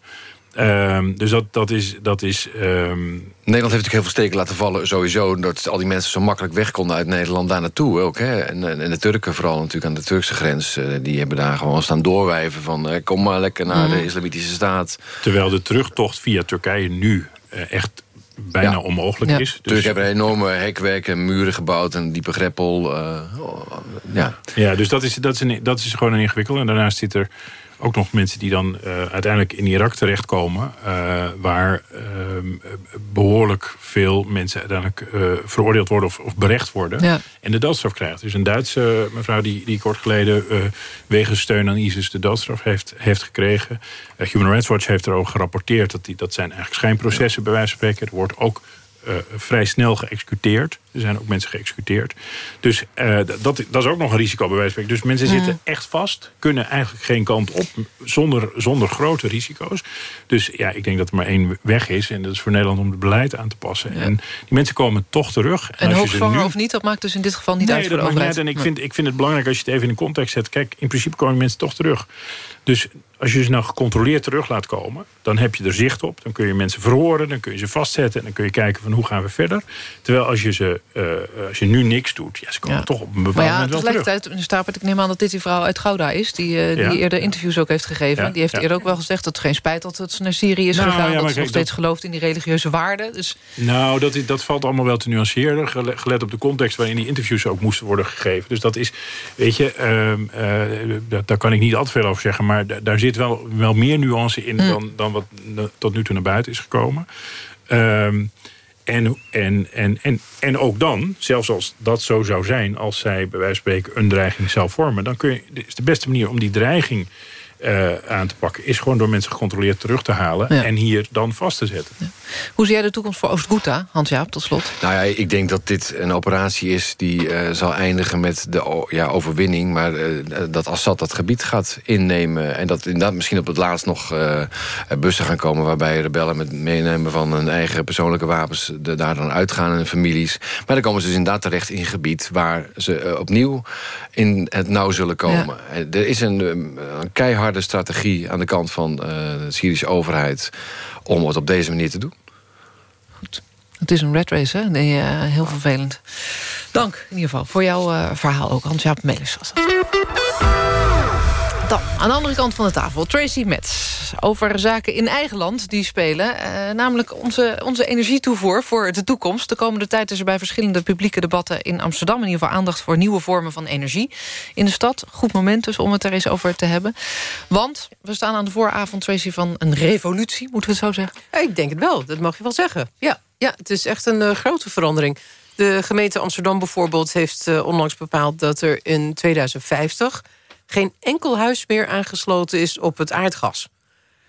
Um, dus dat, dat is... Dat is um... Nederland heeft natuurlijk heel veel steken laten vallen sowieso... dat al die mensen zo makkelijk weg konden uit Nederland daar naartoe ook. Hè? En, en de Turken vooral natuurlijk aan de Turkse grens... Uh, die hebben daar gewoon staan doorwijven van... Uh, kom maar lekker naar mm. de islamitische staat. Terwijl de terugtocht via Turkije nu uh, echt bijna ja. onmogelijk ja. is. Dus... Turken hebben enorme hekwerken, muren gebouwd... en diepe greppel. Uh, oh, ja. ja, dus dat is, dat, is een, dat is gewoon een ingewikkeld. En daarnaast zit er ook nog mensen die dan uh, uiteindelijk in Irak terechtkomen... Uh, waar uh, behoorlijk veel mensen uiteindelijk veroordeeld worden of, of berecht worden... Ja. en de doodstraf krijgen. Dus een Duitse mevrouw die, die kort geleden wegens steun aan ISIS... de doodstraf heeft, heeft gekregen. Human Rights Watch heeft erover gerapporteerd... dat, die, dat zijn eigenlijk schijnprocessen ja. bij wijze van spreken. Er wordt ook eh, vrij snel geëxecuteerd. Er zijn ook mensen geëxecuteerd. Dus eh, dat, dat is ook nog een risico bij wijze van spreken. Dus mensen Mm. zitten echt vast. Kunnen eigenlijk geen kant op zonder, zonder grote risico's. Dus ja, ik denk dat er maar één weg is. En dat is voor Nederland om het beleid aan te passen. En die mensen komen toch terug. En hoogzwanger nu- of niet, dat maakt dus in dit geval niet nee, uit voor dat de overheid. En ik vind, ik vind het belangrijk als je het even in de context zet. Kijk, in principe komen mensen toch terug. Dus als je ze nou gecontroleerd terug laat komen... dan heb je er zicht op. Dan kun je mensen verhoren, dan kun je ze vastzetten... en dan kun je kijken van hoe gaan we verder. Terwijl als je, ze, eh, als je nu niks doet... Ja, ze komen Ja. toch op een bepaald Maar ja, moment wel terug. tegelijkertijd, meneer Stapert, ik neem aan dat dit die vrouw uit Gouda is... die, eh, die Ja. eerder interviews ook heeft gegeven. Ja, Die heeft eerder ook wel gezegd dat het geen spijt dat het naar Syrië is Nou, gegaan. dat ze nog steeds dat- gelooft in die religieuze waarden. Dus Nou, dat, is- dat valt allemaal wel te nuanceerder. gele- Gelet op de context waarin die interviews ook moesten worden gegeven. Dus dat is, weet je, ehm, eh, daar, kan ik niet al te veel over zeggen. Maar da- daar zit wel, wel meer nuance in Mm. dan, dan wat tot nu toe naar buiten is gekomen. Ehm, en, en, en, en, en ook dan, zelfs als dat zo zou zijn... als zij bij wijze van spreken een dreiging zou vormen... dan kun je, is de beste manier om die dreiging eh, aan te pakken... is gewoon door mensen gecontroleerd terug te halen... Ja. en hier dan vast te zetten. hoe zie jij de toekomst voor Oost-Ghouta, Hans-Jaap, tot slot? Nou ja, ik denk dat dit een operatie is die eh, zal eindigen met de ja, overwinning. Maar eh, dat Assad dat gebied gaat innemen. En dat inderdaad misschien op het laatst nog eh, bussen gaan komen... waarbij rebellen met meenemen van hun eigen persoonlijke wapens... De, daar dan uitgaan en hun families. Maar dan komen ze dus inderdaad terecht in een gebied... waar ze opnieuw in het nauw zullen komen. En Er is een, een keiharde strategie aan de kant van eh, de Syrische overheid... om het op deze manier te doen. Het is een red race, hè? Nee, eh, heel vervelend. Dank in ieder geval voor jouw eh, verhaal ook. Hans-Jaap Melis was dat. Dan, aan de andere kant van de tafel, Tracy Metz. Over zaken in eigen land die spelen. eh, namelijk onze, onze energietoevoer voor de toekomst. De komende tijd is er bij verschillende publieke debatten in Amsterdam... in ieder geval aandacht voor nieuwe vormen van energie in de stad. Goed moment dus om het er eens over te hebben. Want we staan aan de vooravond, Tracy, van een revolutie. Moeten we het zo zeggen? Ja, ik denk het wel, dat mag je wel zeggen. Ja, ja het is echt een eh, grote verandering. De gemeente Amsterdam bijvoorbeeld heeft eh, onlangs bepaald... dat er in 2050 geen enkel huis meer aangesloten is op het aardgas.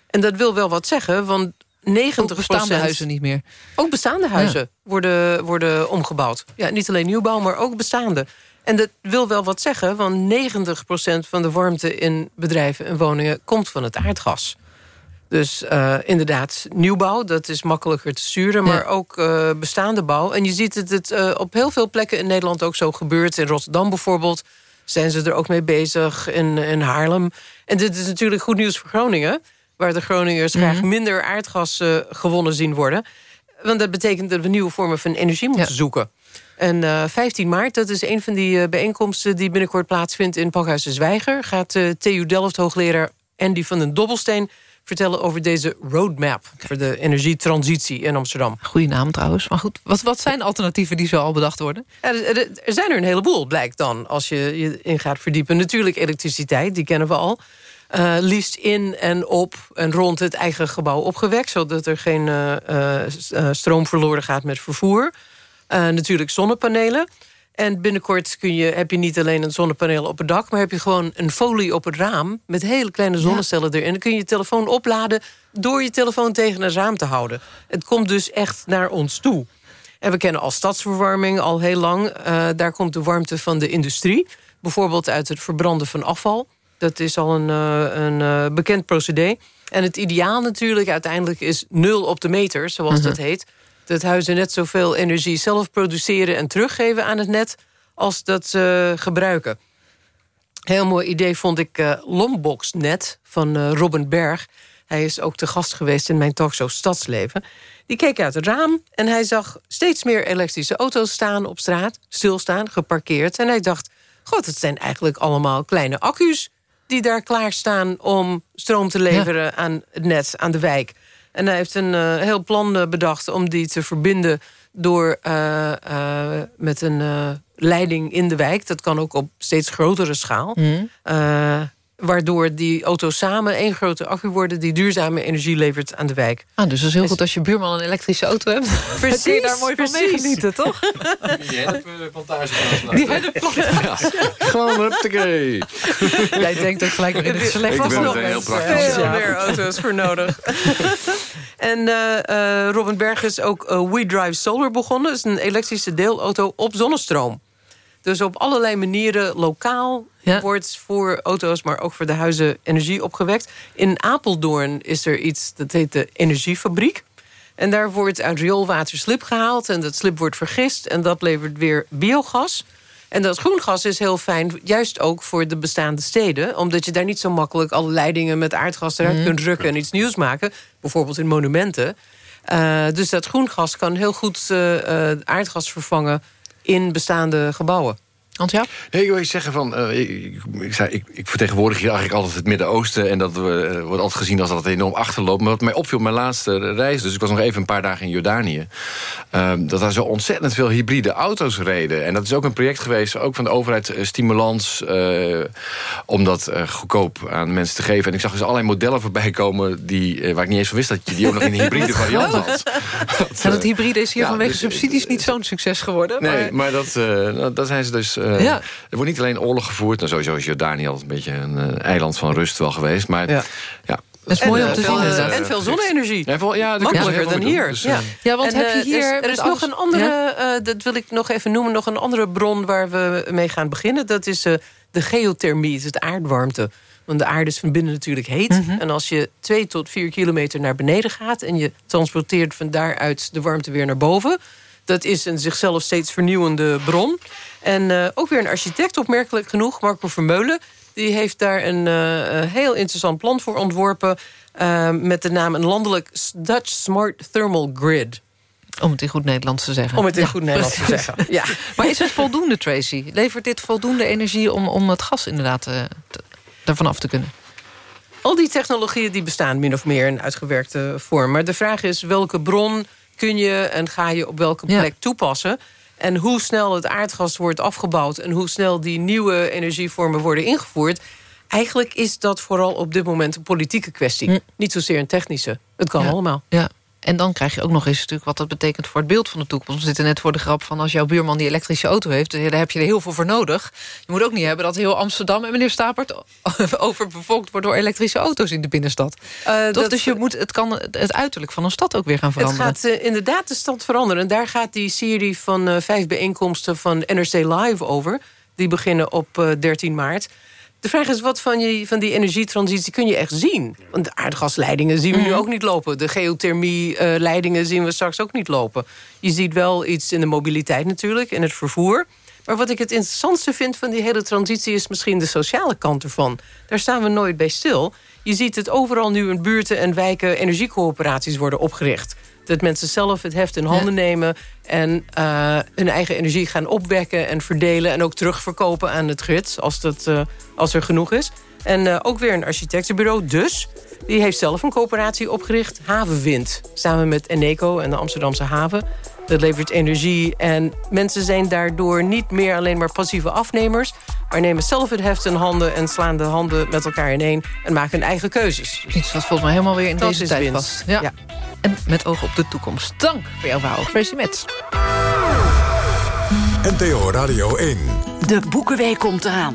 En dat wil wel wat zeggen, want 90 Ook bestaande huizen niet meer. Ook bestaande huizen worden, worden omgebouwd. Ja, niet alleen nieuwbouw, maar ook bestaande. En dat wil wel wat zeggen, want 90% van de warmte in bedrijven en woningen komt van het aardgas. Dus eh, inderdaad, nieuwbouw, dat is makkelijker te sturen... maar ook eh, bestaande bouw. En je ziet het, het eh, op heel veel plekken in Nederland ook zo gebeurt. In Rotterdam bijvoorbeeld zijn ze er ook mee bezig, in, in Haarlem. En dit is natuurlijk goed nieuws voor Groningen... waar de Groningers graag minder aardgas eh, gewonnen zien worden. Want dat betekent dat we nieuwe vormen van energie moeten zoeken. En eh, 15 maart, dat is een van die eh, bijeenkomsten... die binnenkort plaatsvindt in Pakhuis de Zwijger... gaat eh TU Delft hoogleraar Andy van den Dobbelsteen vertellen over deze roadmap... voor de energietransitie in Amsterdam. Goeie naam trouwens. Maar goed, wat, wat zijn alternatieven die zo al bedacht worden? Er, er- er zijn er een heleboel, blijkt dan, als je je in gaat verdiepen. Natuurlijk elektriciteit, die kennen we al. Eh, liefst in en op en rond het eigen gebouw opgewekt... zodat er geen eh, eh, stroom verloren gaat met vervoer. Natuurlijk zonnepanelen. En binnenkort kun je, heb je niet alleen een zonnepaneel op het dak... maar heb je gewoon een folie op het raam met hele kleine zonnecellen erin. En dan kun je je telefoon opladen door je telefoon tegen het raam te houden. Het komt dus echt naar ons toe. En we kennen al stadsverwarming al heel lang. Eh, daar komt de warmte van de industrie. Bijvoorbeeld uit het verbranden van afval. Dat is al een, eh, een eh, bekend procedé. En het ideaal natuurlijk uiteindelijk is nul op de meter, zoals Mhm. dat heet. Dat huizen net zoveel energie zelf produceren en teruggeven aan het net... als dat ze gebruiken. Heel mooi idee vond ik eh Lomboxnet van eh, Robin Berg. Hij is ook te gast geweest in mijn talkshow Stadsleven. Die keek uit het raam en hij zag steeds meer elektrische auto's staan op straat. Stilstaan, geparkeerd. En hij dacht, god, het zijn eigenlijk allemaal kleine accu's... die daar klaarstaan om stroom te leveren aan het net, aan de wijk. En hij heeft een eh, heel plan eh, bedacht om die te verbinden... door eh, met een leiding in de wijk. Dat kan ook op steeds grotere schaal. Eh, waardoor die auto's samen één grote accu worden... die duurzame energie levert aan de wijk. Ah, dus dat is heel goed als je buurman een elektrische auto hebt. Dan kun je daar mooi van precies. meegenieten, toch? Die hennepplantage Die hennepplantage. Gewoon, huppakee. Jij denkt ook gelijk weer in het slecht. Ik ben nog er heel veel praktisch. meer auto's voor nodig. En uh, Robin Berg is ook We Drive Solar begonnen. Dat is een elektrische deelauto op zonnestroom. Dus op allerlei manieren lokaal wordt voor auto's... maar ook voor de huizen energie opgewekt. In Apeldoorn is er iets, dat heet de Energiefabriek. En daar wordt uit rioolwater slip gehaald. En dat slip wordt vergist en dat levert weer biogas. En dat groengas is heel fijn, juist ook voor de bestaande steden. Omdat je daar niet zo makkelijk alle leidingen met aardgas eruit mhm. kunt rukken... en iets nieuws maken, bijvoorbeeld in monumenten. Uh, dus dat groengas kan heel goed uh, uh, aardgas vervangen in bestaande gebouwen. Want Nee, ik wil zeggen van... Uh, ik, ik, zei, ik, ik, vertegenwoordig hier eigenlijk altijd het Midden-Oosten... en dat uh, wordt altijd gezien als dat het enorm achterloopt. Maar wat mij opviel mijn laatste reis... dus ik was nog even een paar dagen in Jordanië... Uh, dat daar zo ontzettend veel hybride auto's reden. En dat is ook een project geweest, ook van de overheid... Eh, stimulans om dat goedkoop aan mensen te geven. En ik zag dus allerlei modellen voorbij komen... Die, waar ik niet eens van wist dat je die ook nog in een hybride variant had. dat, dat hybride is hier vanwege dus, subsidies niet zo'n succes geworden. Nee, maar, maar dat, dat zijn ze dus... Uh, ja. Er wordt niet alleen oorlog gevoerd. Nou, sowieso is Jordanië altijd een beetje een uh, eiland van rust wel geweest. Maar ja, ja dat is mooi om te zien. Uh, en veel zonne-energie. Ja, ja, Makkelijker dan hier. Dus, ja. ja, want en, heb je hier... Er is, er is nog een andere, uh, dat wil ik nog even noemen... nog een andere bron waar we mee gaan beginnen. Dat is uh, de geothermie, is het aardwarmte. Want de aarde is van binnen natuurlijk heet. Mm -hmm. En als je twee tot vier kilometer naar beneden gaat... en je transporteert van daaruit de warmte weer naar boven... dat is een zichzelf steeds vernieuwende bron. En uh, ook weer een architect, opmerkelijk genoeg, Marco Vermeulen... die heeft daar een uh, heel interessant plan voor ontworpen... Uh, met de naam een landelijk Dutch Smart Thermal Grid. Om het in goed Nederlands te zeggen. Om het in ja, goed Nederlands te zeggen, ja. Maar is het voldoende, Tracy? Levert dit voldoende energie om, om het gas inderdaad te, daarvan af te kunnen? Al die technologieën die bestaan min of meer in uitgewerkte vorm. Maar de vraag is welke bron kun je en ga je op welke plek ja. toepassen... En hoe snel het aardgas wordt afgebouwd... en hoe snel die nieuwe energievormen worden ingevoerd... eigenlijk is dat vooral op dit moment een politieke kwestie. Hm. Niet zozeer een technische. Het kan ja. allemaal. Ja. En dan krijg je ook nog eens natuurlijk wat dat betekent voor het beeld van de toekomst. We zitten net voor de grap van als jouw buurman die elektrische auto heeft... daar heb je er heel veel voor nodig. Je moet ook niet hebben dat heel Amsterdam en meneer Stapert... overbevolkt wordt door elektrische auto's in de binnenstad. Uh, dat, dus je moet, het kan het uiterlijk van een stad ook weer gaan veranderen. Het gaat uh, inderdaad de stad veranderen. En daar gaat die serie van uh, vijf bijeenkomsten van NRC Live over. Die beginnen op 13 maart. De vraag is, wat van, je, van die energietransitie kun je echt zien? Want de aardgasleidingen zien we nu ook niet lopen. De geothermie-leidingen zien we straks ook niet lopen. Je ziet wel iets in de mobiliteit natuurlijk, in het vervoer. Maar wat ik het interessantste vind van die hele transitie... is misschien de sociale kant ervan. Daar staan we nooit bij stil. Je ziet het overal nu in buurten en wijken... energiecoöperaties worden opgericht dat mensen zelf het heft in handen ja. nemen... en uh, hun eigen energie gaan opwekken en verdelen... en ook terugverkopen aan het grid, als, dat, uh, als er genoeg is. En uh, ook weer een architectenbureau, dus... die heeft zelf een coöperatie opgericht, Havenwind... samen met Eneco en de Amsterdamse haven. Dat levert energie en mensen zijn daardoor niet meer alleen maar passieve afnemers... maar nemen zelf het heft in handen en slaan de handen met elkaar ineen... en maken hun eigen keuzes. Iets wat volgens mij helemaal weer in Dat deze is tijd winst. past. Ja. Ja. En met oog op de toekomst. Dank voor jouw verhaal, Tracy Metz. NTO Radio 1. De Boekenweek komt eraan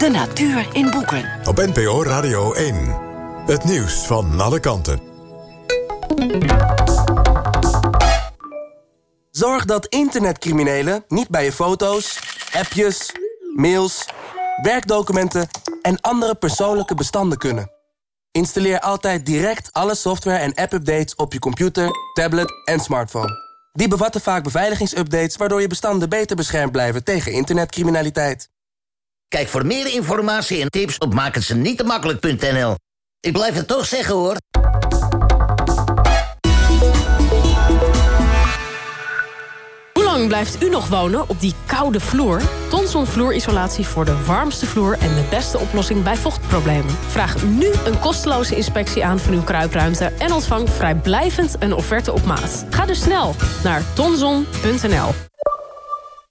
De natuur in boeken. Op NPO Radio 1. Het nieuws van alle kanten. Zorg dat internetcriminelen niet bij je foto's, appjes, mails, werkdocumenten en andere persoonlijke bestanden kunnen. Installeer altijd direct alle software en app-updates op je computer, tablet en smartphone. Die bevatten vaak beveiligingsupdates waardoor je bestanden beter beschermd blijven tegen internetcriminaliteit. Kijk voor meer informatie en tips op makkelijk.nl. Ik blijf het toch zeggen hoor. Hoe lang blijft u nog wonen op die koude vloer? Tonson vloerisolatie voor de warmste vloer en de beste oplossing bij vochtproblemen. Vraag nu een kosteloze inspectie aan van uw kruipruimte... en ontvang vrijblijvend een offerte op maat. Ga dus snel naar tonson.nl.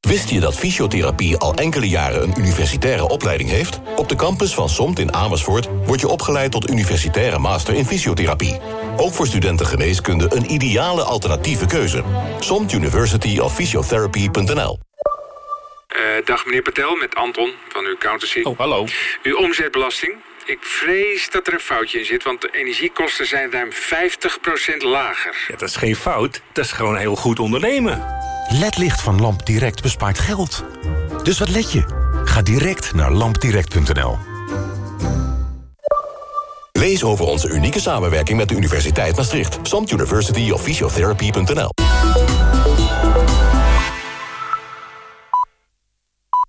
Wist je dat fysiotherapie al enkele jaren een universitaire opleiding heeft? Op de campus van SOMT in Amersfoort word je opgeleid tot universitaire master in fysiotherapie. Ook voor studenten geneeskunde een ideale alternatieve keuze. SOMT University of Physiotherapy.nl Eh, dag meneer Patel, met Anton van uw accountancy. Oh, hallo. Uw omzetbelasting. Ik vrees dat er een foutje in zit, want de energiekosten zijn ruim 50% lager. Ja, dat is geen fout, dat is gewoon heel goed ondernemen. LED-licht van Lamp Direct bespaart geld. Dus wat let je? Ga direct naar lampdirect.nl. Lees over onze unieke samenwerking met de Universiteit Maastricht. SOMT University of Physiotherapy.nl